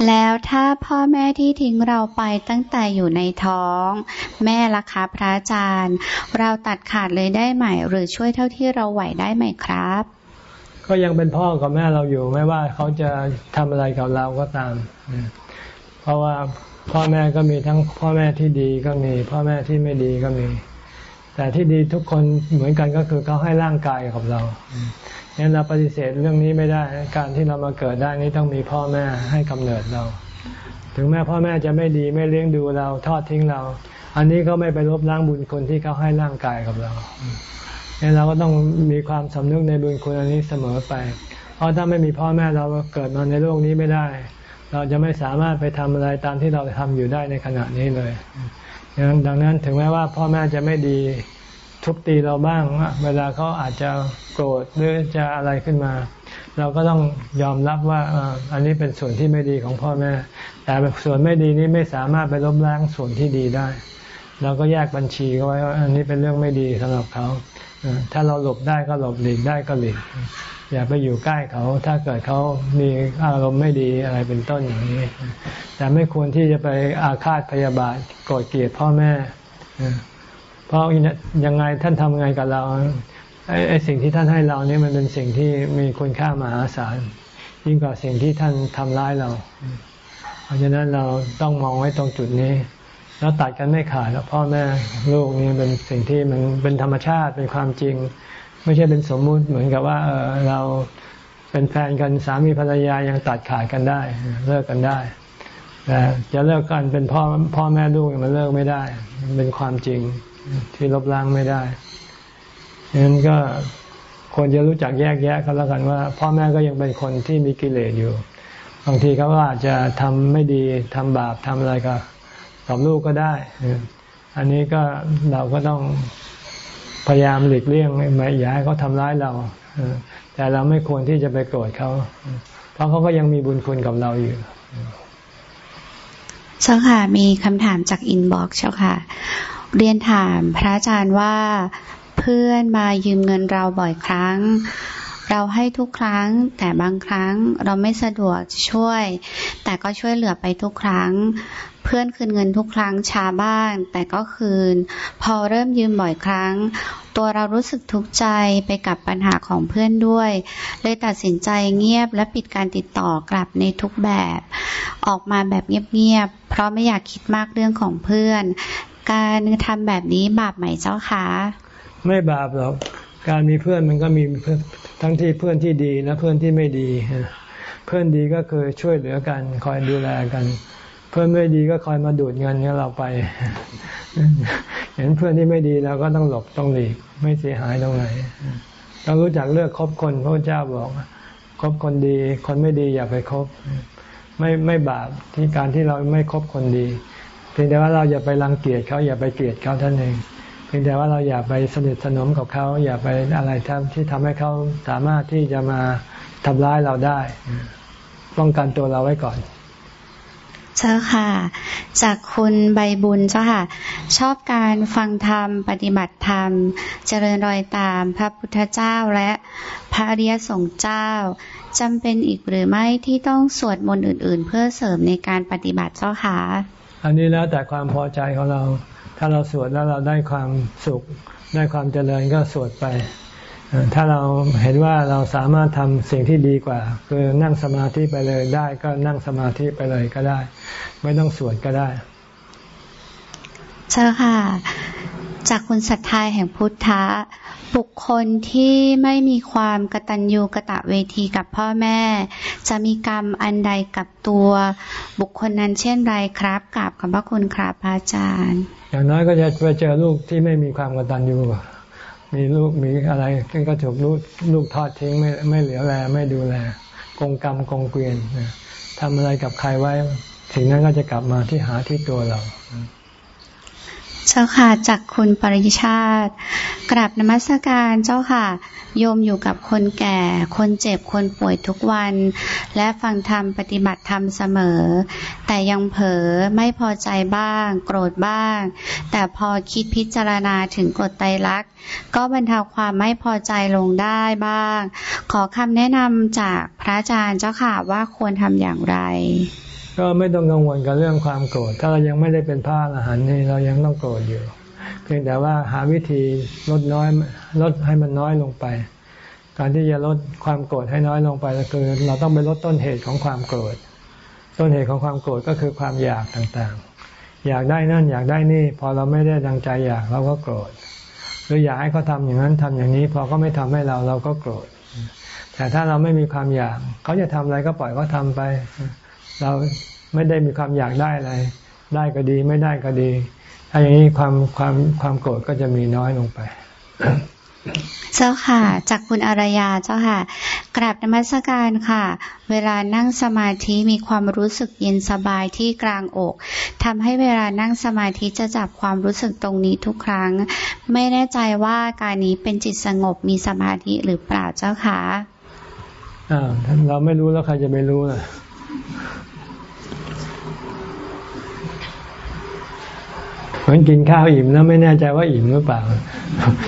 แล้วถ้าพ่อแม่ที่ทิ้งเราไปตั้งแต่อยู่ในท้อง แม่ละคะพระอาจารย์ เราตัดขาดเลยได้ไหม หรือช่วยเท่าที่เราไหวได้ไหมครับ ก็ยังเป็นพ่อกับแม่เราอยู่ไม่ว่าเขาจะทำอะไรกับเราก็ตาม เพราะว่าพ่อแม่ก็มีทั้งพ่อแม่ที่ดีก็มี พ่อแม่ที่ไม่ดีก็มี แต่ที่ดีทุกคนเหมือนกันก็คือเขาให้ร่างกายกับเรา งั้นเราปฏิเสธเรื่องนี้ไม่ได้ การที่เรามาเกิดได้นี้ต้องมีพ่อแม่ให้กำเนิดเรา ถึงแม้พ่อแม่จะไม่ดีไม่เลี้ยงดูเราทอดทิ้งเรา อันนี้ก็ไม่ไปลบล้างบุญคุณที่เขาให้ร่างกายกับเรางั้นเราก็ต้องมีความสำนึกในบุญคุณอันนี้เสมอไป เพราะถ้าไม่มีพ่อแม่เราเกิดมาในโลกนี้ไม่ได้ เราจะไม่สามารถไปทำอะไรตามที่เราทำอยู่ได้ในขณะนี้เลยดังนั้นถึงแม้ว่าพ่อแม่จะไม่ดี ทุบตีเราบ้าง เวลาเขาอาจจะโกรธหรือจะอะไรขึ้นมา เราก็ต้องยอมรับว่าอันนี้เป็นส่วนที่ไม่ดีของพ่อแม่ แต่ส่วนไม่ดีนี้ไม่สามารถไปลบล้างส่วนที่ดีได้ เราก็แยกบัญชีเขาไว้ว่าอันนี้เป็นเรื่องไม่ดีสำหรับเขาถ้าเราหลบได้ก็หลบหลีกได้ก็หลีกอย่าไปอยู่ใกล้เขา ถ้าเกิดเขามีอารมณ์ไม่ดีอะไรเป็นต้นอย่างนี้ แต่ไม่ควรที่จะไปอาฆาตพยาบาทโกรธเกลียดพ่อแม่ เพราะยังไงท่านทำไงกับเราไอ้ไอสิ่งที่ท่านให้เราเนี่ยมันเป็นสิ่งที่มีคุณค่ามหาศาลยิ่งกว่าสิ่งที่ท่านทำร้ายเรา เพราะฉะนั้นเราต้องมองไว้ตรงจุดนี้ แล้วตัดกันไม่ขาดแล้วพ่อแม่ลูกนี่เป็นสิ่งที่มันเป็นธรรมชาติเป็นความจริง ไม่ใช่เป็นสมมุติเหมือนกับว่าเออเราเป็นแฟนกันสามีภรรยายังตัดขาดกันได้ เลิกกันได้แต่จะเลิกกันเป็นพ่อพ่อแม่ลูกมันเลิกไม่ได้ มันเป็นความจริง ที่ลบล้างไม่ได้ฉะนั้นก็ควรจะรู้จักแยกแยะกันแล้วกันว่า พ่อแม่ก็ยังเป็นคนที่มีกิเลสอยู่ บางทีเขาอาจจะทำไม่ดีทำบาปทำอะไรกับกับลูกก็ได้ อันนี้ก็เราก็ต้องพยายามหลีกเลี่ยงไม่อยากให้เขาทำร้ายเราแต่เราไม่ควรที่จะไปโกรธเขา เพราะเขาก็ยังมีบุญคุณกับเราอยู่เจ้าค่ะมีคำถามจากอินบ็อกซ์เจ้าค่ะ เรียนถามพระอาจารย์ว่าเพื่อนมายืมเงินเราบ่อยครั้ง เราให้ทุกครั้ง แต่บางครั้งเราไม่สะดวกจะช่วย แต่ก็ช่วยเหลือไปทุกครั้ง เพื่อนคืนเงินทุกครั้งช้าบ้าง แต่ก็คืน พอเริ่มยืมบ่อยครั้ง ตัวเรารู้สึกทุกข์ใจไปกับปัญหาของเพื่อนด้วย เลยตัดสินใจเงียบและปิดการติดต่อกลับในทุกแบบ ออกมาแบบเงียบๆเพราะไม่อยากคิดมากเรื่องของเพื่อน การทำแบบนี้บาปไหมเจ้าคะไม่บาปหรอกการมีเพื่อนมันก็มีเพื่อนทั้งที่เพื่อนที่ดีและเพื่อนที่ไม่ดี เพื่อนดีก็คือช่วยเหลือกันคอยดูแลกัน เพื่อนไม่ดีก็คอยมาดูดเงินเราไป เห็นเพื่อนที่ไม่ดีเราก็ต้องหลบต้องหลีกไม่เสียหายตรงไหนต้องรู้จักเลือกคบคนพระเจ้าบอกคบคนดี คนไม่ดีอย่าไปคบ ไม่ไม่บาปที่การที่เราไม่คบคนดี พียงแต่ว่าเราอย่าไปรังเกียจเขาอย่าไปเกลียดเขาท่านเองเพียงแต่ว่าเราอย่าไปสนิทสนมกับเขาอย่าไปอะไรท,ที่ทำให้เขาสามารถที่จะมาทำร้ายเราได้ ป้องกันตัวเราไว้ก่อนเจ้าค่ะ จากคุณใบบุญเจ้าค่ะ ชอบการฟังธรรม ปฏิบัติธรรม เจริญรอยตามพระพุทธเจ้าและพระอริยสงฆ์เจ้าจำเป็นอีกหรือไม่ที่ต้องสวดมนต์อื่น ๆ เพื่อเสริมในการปฏิบัติเจ้าค่ะ อันนี้แล้วแต่ความพอใจของเรา ถ้าเราสวดแล้วเราได้ความสุข ได้ความเจริญก็สวดไป ถ้าเราเห็นว่าเราสามารถทำสิ่งที่ดีกว่า คือนั่งสมาธิไปเลยได้ก็นั่งสมาธิไปเลยก็ได้ ไม่ต้องสวดก็ได้เช่ค่ะ จากคุณศรัทธาแห่งพุทธะ บุคคลที่ไม่มีความกตัญญูกะตะเวทีกับพ่อแม่ จะมีกรรมอันใดกับตัวบุคคลนั้นเช่นไรครับกราบขอบพระคุณครับอาจารย์ อย่างน้อยก็จะไปเจอลูกที่ไม่มีความกตัญญูมีลูกมีอะไรก็ถูกลูกลูกทอดทิ้งไม่ไม่เหลือแลไม่ดูแลกงกรรมกงเกวียนทำอะไรกับใครไว้สิ่งนั้นก็จะกลับมาที่หาที่ตัวเรา เจ้าค่ะจากคุณปริชาติ กราบนมัสการเจ้าค่ะ โยมอยู่กับคนแก่ คนเจ็บคนป่วยทุกวัน และฟังธรรมปฏิบัติธรรมเสมอ แต่ยังเผลอไม่พอใจบ้าง โกรธบ้าง แต่พอคิดพิจารณาถึงกฎไตรลักษณ์ก็บรรเทาความไม่พอใจลงได้บ้าง ขอคำแนะนำจากพระอาจารย์เจ้าค่ะว่าควรทำอย่างไร ก็ไม่ต้องกังวลกับเรื่องความโกรธ ถ้าเรายังไม่ได้เป็นพระอรหันต์นี่เรายังต้องโกรธอยู่ เพียงแต่ว่าหาวิธีลดน้อยลดให้มันน้อยลงไป การที่จะลดความโกรธให้น้อยลงไปก็คือ เราต้องไปลดต้นเหตุของความโกรธ ต้นเหตุของความโกรธก็คือความอยากต่างๆ อยากได้นั่นอยากได้นี่ พอเราไม่ได้ดังใจอยากเราก็โกรธ หรืออยากให้เขาทาอย่างนั้นทำอย่างนี้ พอเขาไม่ทำให้เราเราก็โกรธ แต่ถ้าเราไม่มีความอยากเขาจะทำอะไรก็ปล่อยเขาทาไป เราไม่ได้มีความอยากได้อะไร ได้ก็ดีไม่ได้ก็ดี ถ้าอย่างนี้ความความความโกรธก็จะมีน้อยลงไป เจ้าค่ะ จากคุณอารยาเจ้าค่ะ กราบนมัสการค่ะ เวลานั่งสมาธิมีความรู้สึกเย็นสบายที่กลางอกทำให้เวลานั่งสมาธิจะจับความรู้สึกตรงนี้ทุกครั้ง ไม่แน่ใจว่าการนี้เป็นจิตสงบมีสมาธิหรือเปล่าเจ้าค่ะอ่าเราไม่รู้แล้วใครจะไปรู้ล่ะ เหมือนกินข้าวอิ่มแล้วไม่แน่ใจว่าอิ่มหรือเปล่า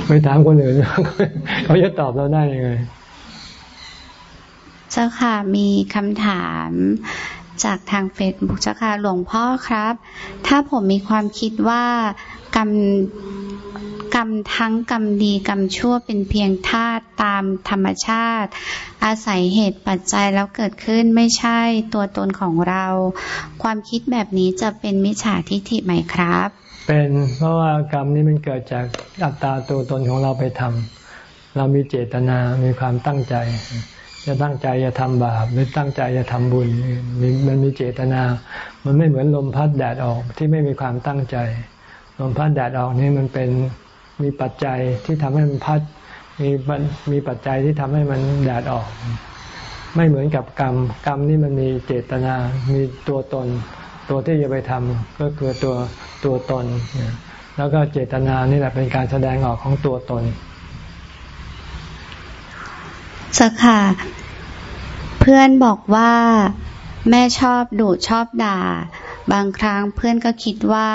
ไปถามคนอื่นเขาจะตอบเราได้ยังไง เจ้าค่ะมีคำถามจากทางเฟซบุ๊กเจ้าค่ะหลวงพ่อครับ ถ้าผมมีความคิดว่ากรรมกรรมทั้งกรรมดีกรรมชั่วเป็นเพียงธาตุตามธรรมชาติ อาศัยเหตุปัจจัยแล้วเกิดขึ้นไม่ใช่ตัวตนของเรา ความคิดแบบนี้จะเป็นมิจฉาทิฏฐิไหมครับ เป็นเพราะว่ากรรมนี้มันเกิดจากอัตตาตัวตนของเราไปทำเรามีเจตนา มีความตั้งใจ จะตั้งใจจะทำบาปหรือตั้งใจจะทำบุญมันมีเจตนา มันไม่เหมือนลมพัดแดดออกที่ไม่มีความตั้งใจ ลมพัดแดดออกนี่มันเป็นมีปัจจัยที่ทำให้มันพัดมีมีปัจจัยที่ทำให้มันแดดออก ไม่เหมือนกับกรรม กรรมนี่มันมีเจตนา มีตัวตน ตัวที่จะไปทำก็คือตัวตัวตน แล้วก็เจตนานี่แหละเป็นการแสดงออกของตัวตนสักค่ะ เพื่อนบอกว่า แม่ชอบดูชอบด่า บางครั้งเพื่อนก็คิดว่า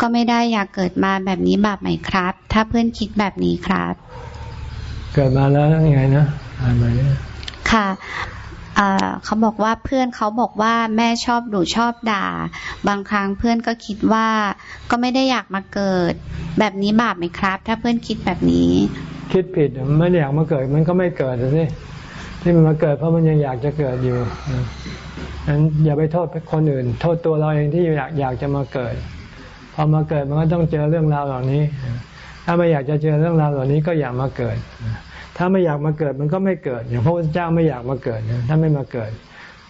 ก็ไม่ได้อยากเกิดมาแบบนี้บาปไหมครับ ถ้าเพื่อนคิดแบบนี้ครับ เกิดมาแล้วยังไงนะอ่านมาเนี่ยค่ะ เขาบอกว่าเพื่อนเขาบอกว่าแม่ชอบดูชอบด่า บางครั้งเพื่อนก็คิดว่าก็ไม่ได้อยากมาเกิด แบบนี้บาปไหมครับ ถ้าเพื่อนคิดแบบนี้ คิดผิดไม่อยากมาเกิด มันก็ไม่เกิดสิที่มันมาเกิดเพราะมันยังอยากจะเกิดอยู่นั้นอย่าไปโทษคนอื่น โทษตัวเราเองที่อยากอยากจะมาเกิด พอมาเกิดมันก็ต้องเจอเรื่องราวเหล่านี้ ถ้าไม่อยากจะเจอเรื่องราวเหล่านี้ก็อย่ามาเกิด ถ้าไม่อยากมาเกิดมันก็ไม่เกิด อย่างพระพุทธเจ้าไม่อยากมาเกิดถ้าไม่มาเกิด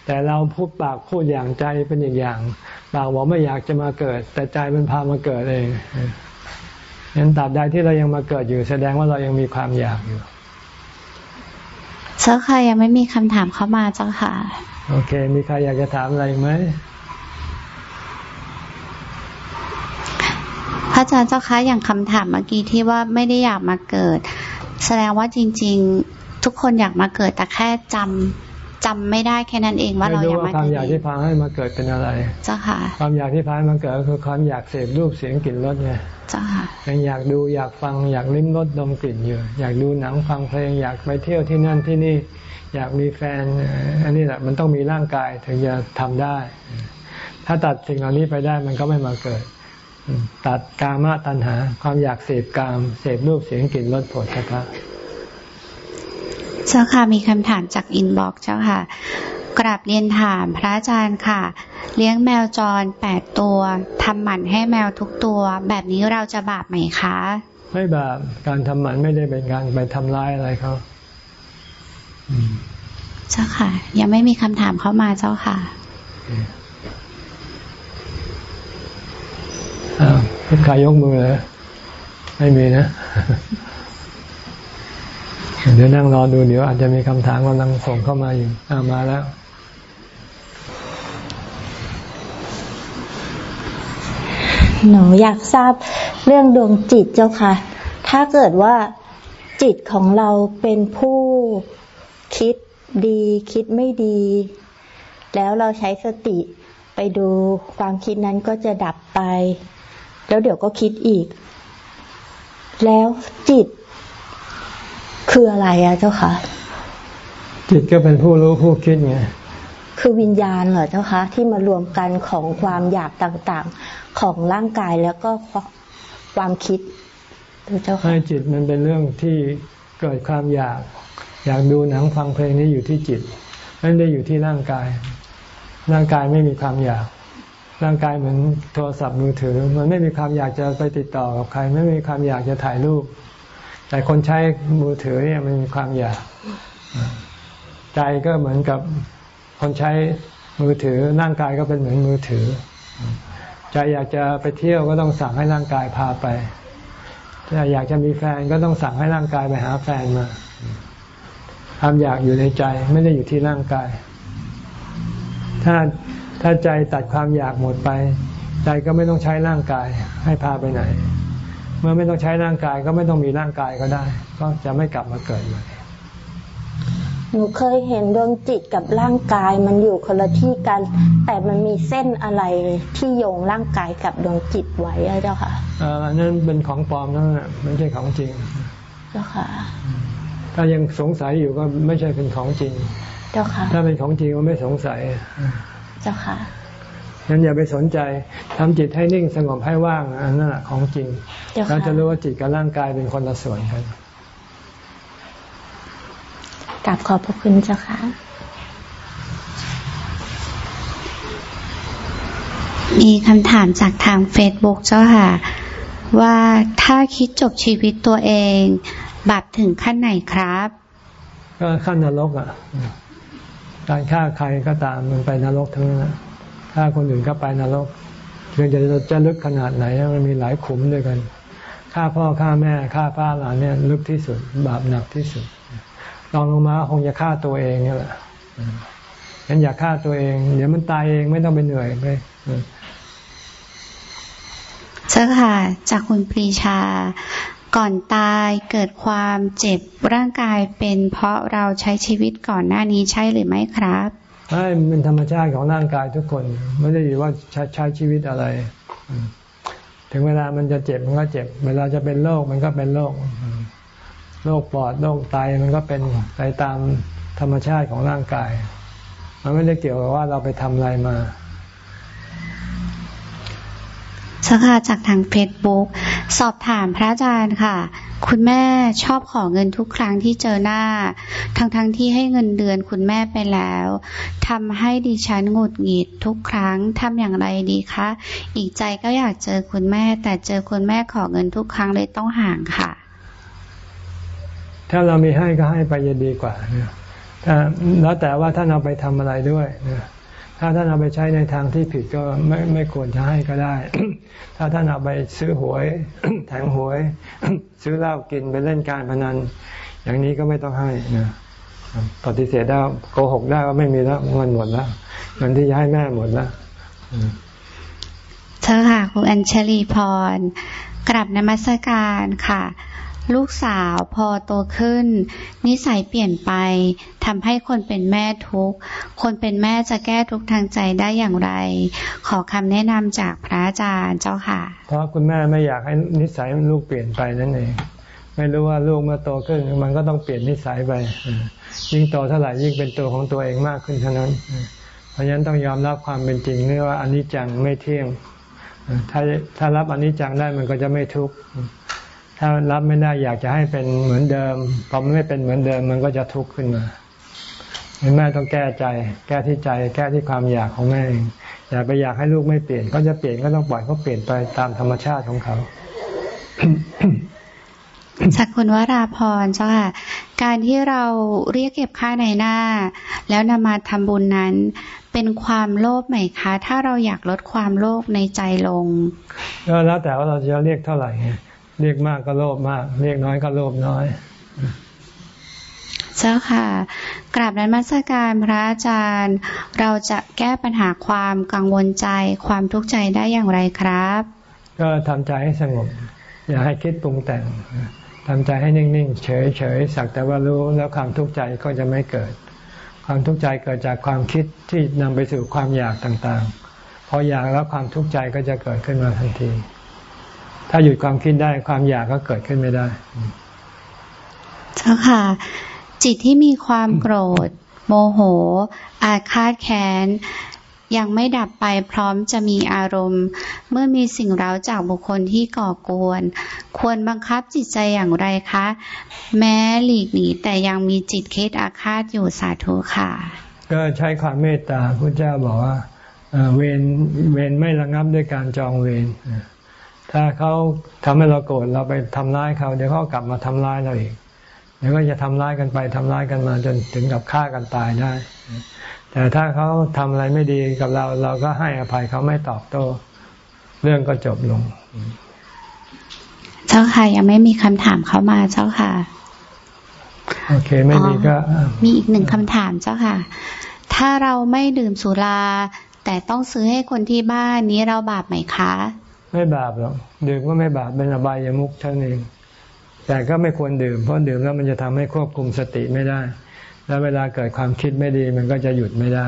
แต่เราพูดปากพูดอย่างใจเป็นอย่างอย่างปากบอกไม่อยากจะมาเกิด แต่ใจมันพามาเกิดเองนั้นตราบใดที่เรายังมาเกิดอยู่ แสดงว่าเรายังมีความอยากอยู่เจ้าค่ะยังไม่มีคำถามเข้ามาเจ้าค่ะ โอเค มีใครอยากจะถามอะไรไหมพระอาจารย์เจ้าคะอย่างคำถามเมื่อกี้ที่ว่าไม่ได้อยากมาเกิด แสดงว่าจริง ๆ ทุกคนอยากมาเกิดแต่แค่จำจำไม่ได้แค่นั้นเองว่าเราอยากมาเกิดความอยากที่พาให้มาเกิดเป็นอะไรเจ้าค่ะ ความอยากที่พาให้มาเกิดคือความอยากเสพรูปเสียงกลิ่นรสไงเจ้าค่ะยังอยากดูอยากฟังอยากลิ้มรสดมกลิ่นอยู่ อยากดูหนังฟังเพลงอยากไปเที่ยวที่นั่นที่นี่ อยากมีแฟนอันนี้แหละมันต้องมีร่างกายถึงจะทำได้ ถ้าตัดสิ่งเหล่านี้ไปได้มันก็ไม่มาเกิด ตัดกามตัณหา ความอยากเสพกาม เสพรูปเสียงกลิ่นรสผลสัพเจ้าค่ะมีคำถามจากอินบ็อกซ์เจ้าค่ะ กราบเรียนถามพระอาจารย์ค่ะ เลี้ยงแมวจรแปดตัวทำหมันให้แมวทุกตัว แบบนี้เราจะบาปไหมคะ ไม่บาปการทำหมันไม่ได้เป็นการไปทำร้ายอะไรเขาเจ้าค่ะ ยังไม่มีคำถามเข้ามาเจ้าค่ะ อ้าวใครยกมือเลยไม่มีนะ เดี๋ยวนั่งรอดูเดี๋ยวอาจจะมีคำถามกำลังส่งเข้ามาอยู่อามาแล้วหนูอยากทราบเรื่องดวงจิตเจ้าค่ะ ถ้าเกิดว่าจิตของเราเป็นผู้คิดดีคิดไม่ดี แล้วเราใช้สติไปดูความคิดนั้นก็จะดับไป แล้วเดี๋ยวก็คิดอีก แล้วจิตคืออะไรอะเจ้าคะจิตก็เป็นผู้รู้ผู้คิดไงคือวิญญาณเหรอเจ้าคะที่มารวมกันของความอยากต่างๆ ของร่างกายแล้วก็ความคิดเจ้าค่ะให้จิตมันเป็นเรื่องที่เกิดความอยาก อยากดูหนังฟังเพลงนี้อยู่ที่จิตไม่ได้อยู่ที่ร่างกาย ร่างกายไม่มีความอยาก ร่างกายเหมือนโทรศัพท์มือถือ มันไม่มีความอยากจะไปติดต่อกับใคร ไม่มีความอยากจะถ่ายรูป แต่คนใช้มือถือเนี่ยมันมีความอยาก ใจก็เหมือนกับคนใช้มือถือ ร่างกายก็เป็นเหมือนมือถือ ใจอยากจะไปเที่ยวก็ต้องสั่งให้ร่างกายพาไปถ้าอยากจะมีแฟนก็ต้องสั่งให้ร่างกายไปหาแฟนมาความอยากอยู่ในใจไม่ได้อยู่ที่ร่างกาย ถ้า ถ้าใจตัดความอยากหมดไป ใจก็ไม่ต้องใช้ร่างกายให้พาไปไหน เมื่อไม่ต้องใช้ร่างกายก็ไม่ต้องมีร่างกายก็ได้ ก็จะไม่กลับมาเกิดใหม่หนูเคยเห็นดวงจิตกับร่างกายมันอยู่คนละที่กัน แต่มันมีเส้นอะไรที่โยงร่างกายกับดวงจิตไว้เจ้าค่ะอันนั้นเป็นของปลอมนั่นแหละไม่ใช่ของจริง เจ้าค่ะ ถ้ายังสงสัยอยู่ก็ไม่ใช่เป็นของจริง เจ้าค่ะ ถ้าเป็นของจริงก็ไม่สงสัย เจ้าค่ะงั้นอย่าไปสนใจทำจิตให้นิ่งสงบให้ว่างอันนั้นของจริงเราจะรู้ว่าจิตกับร่างกายเป็นคนละส่วนกันกลับขอบพระคุณเจ้าค่ะ มีคำถามจากทางเฟซบุ๊กเจ้าค่ะ ว่าถ้าคิดจบชีวิตตัวเอง บาปถึงขั้นไหนครับ ก็ขั้นนรกอะ การฆ่าใครก็ตามมันไปนรกทั้งนั้นฆ่าคนอื่นก็ไปนรกเพียงแต่จะลึกขนาดไหนมันมีหลายขุมด้วยกันฆ่าพ่อฆ่าแม่ฆ่าป้าหลานเนี่ยลึกที่สุด บาปหนักที่สุดลองลงมาคงจะฆ่าตัวเองนี่แหละงั้นอย่าฆ่าตัวเอง เดี๋ยวมันตายเองไม่ต้องไปเหนื่อยไปเจ้าค่ะ จากคุณปรีชา ก่อนตายเกิดความเจ็บร่างกายเป็นเพราะเราใช้ชีวิตก่อนหน้านี้ใช่หรือไม่ครับใช่เป็นธรรมชาติของร่างกายทุกคน ไม่ได้อยู่ว่าใช้ใชชีวิตอะไร ถึงเวลามันจะเจ็บมันก็เจ็บ เวลาจะเป็นโรคมันก็เป็นโรคโรคปอดโรคไตมันก็เป็นไปตามธรรมชาติของร่างกาย มันไม่ได้เกี่ยวกับว่าเราไปทำอะไรมา สักาจากทางเฟซบุ๊กสอบถามพระอาจารย์ค่ะ คุณแม่ชอบขอเงินทุกครั้งที่เจอหน้า ทั้งๆทที่ให้เงินเดือนคุณแม่ไปแล้วทำให้ดิฉันหงุดหงิดทุกครั้งทำอย่างไรดีคะอีกใจก็อยากเจอคุณแม่ แต่เจอคุณแม่ขอเงินทุกครั้งเลยต้องห่างค่ะ ถ้าเรามีให้ก็ให้ไปจะดีกว่า ถ้าแล้วแต่ว่าท่านเอาไปทำอะไรด้วยนะ ถ้าท่านเอาไปใช้ในทางที่ผิดก็ไม่ไม่ควรจะให้ก็ได้ ถ้าท่านเอาไปซื้อหวยแทงหวย ซื้อเหล้ากินไปเล่นการพนัน อย่างนี้ก็ไม่ต้องให้นะปฏิเสธได้โกหกได้ว่าไม่มีแล้วเงินหมดแล้วเงินที่จะให้แม่หมดแล้วเธอค่ะคุณอัญชลีพรกลับนมัสการค่ะ ลูกสาวพอโตขึ้น นิสัยเปลี่ยนไปทำให้คนเป็นแม่ทุกคนเป็นแม่จะแก้ทุกทางใจได้อย่างไร ขอคำแนะนำจากพระอาจารย์เจ้าค่ะ เพราะคุณแม่ไม่อยากให้นิสัยลูกเปลี่ยนไปนั่นเองไม่รู้ว่าลูกเมื่อโตขึ้นมันก็ต้องเปลี่ยนนิสัยไป ยิ่งโตเท่าไหร่ยิ่งเป็นตัวของตัวเองมากขึ้นเท่านั้น เพราะฉะนั้นต้องยอมรับความเป็นจริงนี่ว่าอนนี้จังไม่เที่ยงถ้าถ้ารับอนนี้จังได้มันก็จะไม่ทุกข์ ถ้ารับไม่ได้อยากจะให้เป็นเหมือนเดิมพอไม่เป็นเหมือนเดิมมันก็จะทุกข์ขึ้นมาแม่ต้องแก้ใจ แก้ที่ใจ แก้ที่ความอยากของแม่เองอย่าไปอยากให้ลูกไม่เปลี่ยนเขาจะเปลี่ยนก็ต้องปล่อยเขาเปลี่ยนไปตามธรรมชาติของเขาจากคุณวราพรเจ้าค่ะ การที่เราเรียกเก็บค่าในหน้า แล้วนำมาทำบุญนั้น เป็นความโลภไหมคะ ถ้าเราอยากลดความโลภในใจลง ก็แล้วแต่ว่าเราจะเรียกเท่าไหร่ เรียกมากก็โลภมาก เรียกน้อยก็โลภน้อย เจ้าค่ะ กราบนั้นมัสการพระอาจารย์ เราจะแก้ปัญหาความกังวลใจความทุกข์ใจได้อย่างไรครับ ก็ทำใจให้สงบ อย่าให้คิดปรุงแต่งทำใจให้นิ่งๆ เฉยๆ สักแต่ว่ารู้แล้วความทุกข์ใจก็จะไม่เกิด ความทุกข์ใจเกิดจากความคิดที่นำไปสู่ความอยากต่างๆ พออยากแล้วความทุกข์ใจก็จะเกิดขึ้นมาทันที ถ้าหยุดความคิดได้ความอยากก็เกิดขึ้นไม่ได้ เจ้าค่ะ จิตที่มีความโกรธ โมโห อาฆาตแค้นยังไม่ดับไปพร้อมจะมีอารมณ์ เมื่อมีสิ่งเร้าจากบุคคลที่ก่อกวน ควรบังคับจิตใจอย่างไรคะ แม้หลีกหนีแต่ยังมีจิตคิดอาฆาตอยู่สาธุค่ะ ก็ใช้ความเมตตาพระเจ้าบอกว่าเวรเวรไม่ระงับด้วยการจองเวร ถ้าเขาทำให้เราโกรธเราไปทำร้ายเขาเดี๋ยวเขากลับมาทำร้ายเราอีกเดี๋ยวก็จะทำร้ายกันไปทำร้ายกันมาจนถึงกับฆ่ากันตายได้ แต่ถ้าเขาทำอะไรไม่ดีกับเราเราก็ให้อภัยเขาไม่ตอบโต้เรื่องก็จบลง เจ้าค่ะยังไม่มีคำถามเข้ามาเจ้าค่ะ โอเคไม่มีก็ มีอีกหนึ่งคำถามเจ้าค่ะ ถ้าเราไม่ดื่มสุราแต่ต้องซื้อให้คนที่บ้านนี้เราบาปไหมคะ ไม่บาปหรอกดื่มก็ไม่บาปเป็นอบายามุกเท่านั้นเอง แต่ก็ไม่ควรดื่ม เพราะดื่มแล้วมันจะทำให้ควบคุมสติไม่ได้ แล้วเวลาเกิดความคิดไม่ดีมันก็จะหยุดไม่ได้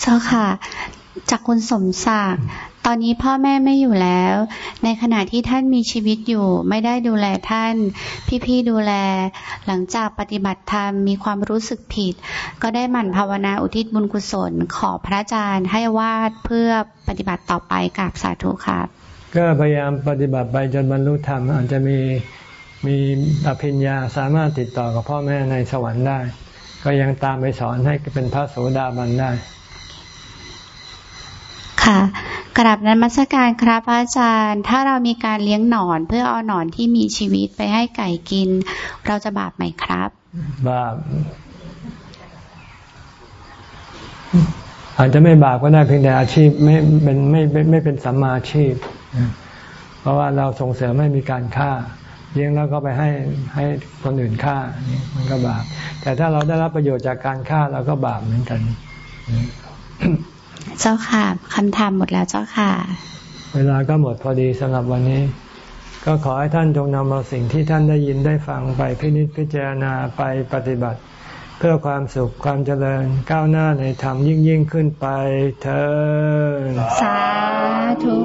เจ้าค่ะ จากคุณสมศักดิ์ตอนนี้พ่อแม่ไม่อยู่แล้ว ในขณะที่ท่านมีชีวิตอยู่ ไม่ได้ดูแลท่าน พี่ๆดูแล หลังจากปฏิบัติธรรมมีความรู้สึกผิด ก็ได้หมั่นภาวนาอุทิศบุญกุศล ขอพระอาจารย์ให้วาดเพื่อปฏิบัติต่อไปกับสาธุครับ ก็พยายามปฏิบัติไปจนบรรลุธรรมอาจจะมีมีอภิญญาสามารถติดต่อกับพ่อแม่ในสวรรค์ได้ ก็ยังตามไปสอนให้เป็นพระโสดาบันได้ ค่ะกราบนั้นมัสการครับอาจารย์ ถ้าเรามีการเลี้ยงหนอนเพื่อเอาหนอนที่มีชีวิตไปให้ไก่กิน เราจะบาปไหมครับบาปอาจจะไม่บาปก็ได้เพียงแต่อาชีพไม่เป็นไม่ไม่เป็นสัมมาอาชีพ เพราะว่าเราส่งเสริมให้มีการฆ่าเลี้ยงแล้วก็ไปให้ให้คนอื่นฆ่านี่มันก็บาป แต่ถ้าเราได้รับประโยชน์จากการฆ่าเราก็บาปเหมือนกัน เจ้าค่ะคำถามหมดแล้วเจ้าค่ะ เวลาก็หมดพอดีสำหรับวันนี้ ก็ขอให้ท่านจงนำเอาสิ่งที่ท่านได้ยินได้ฟังไปพินิจพิจารณาไปปฏิบัติ เพื่อความสุขความเจริญก้าวหน้าในธรรมยิ่งยิ่งขึ้นไปเธอสาธุ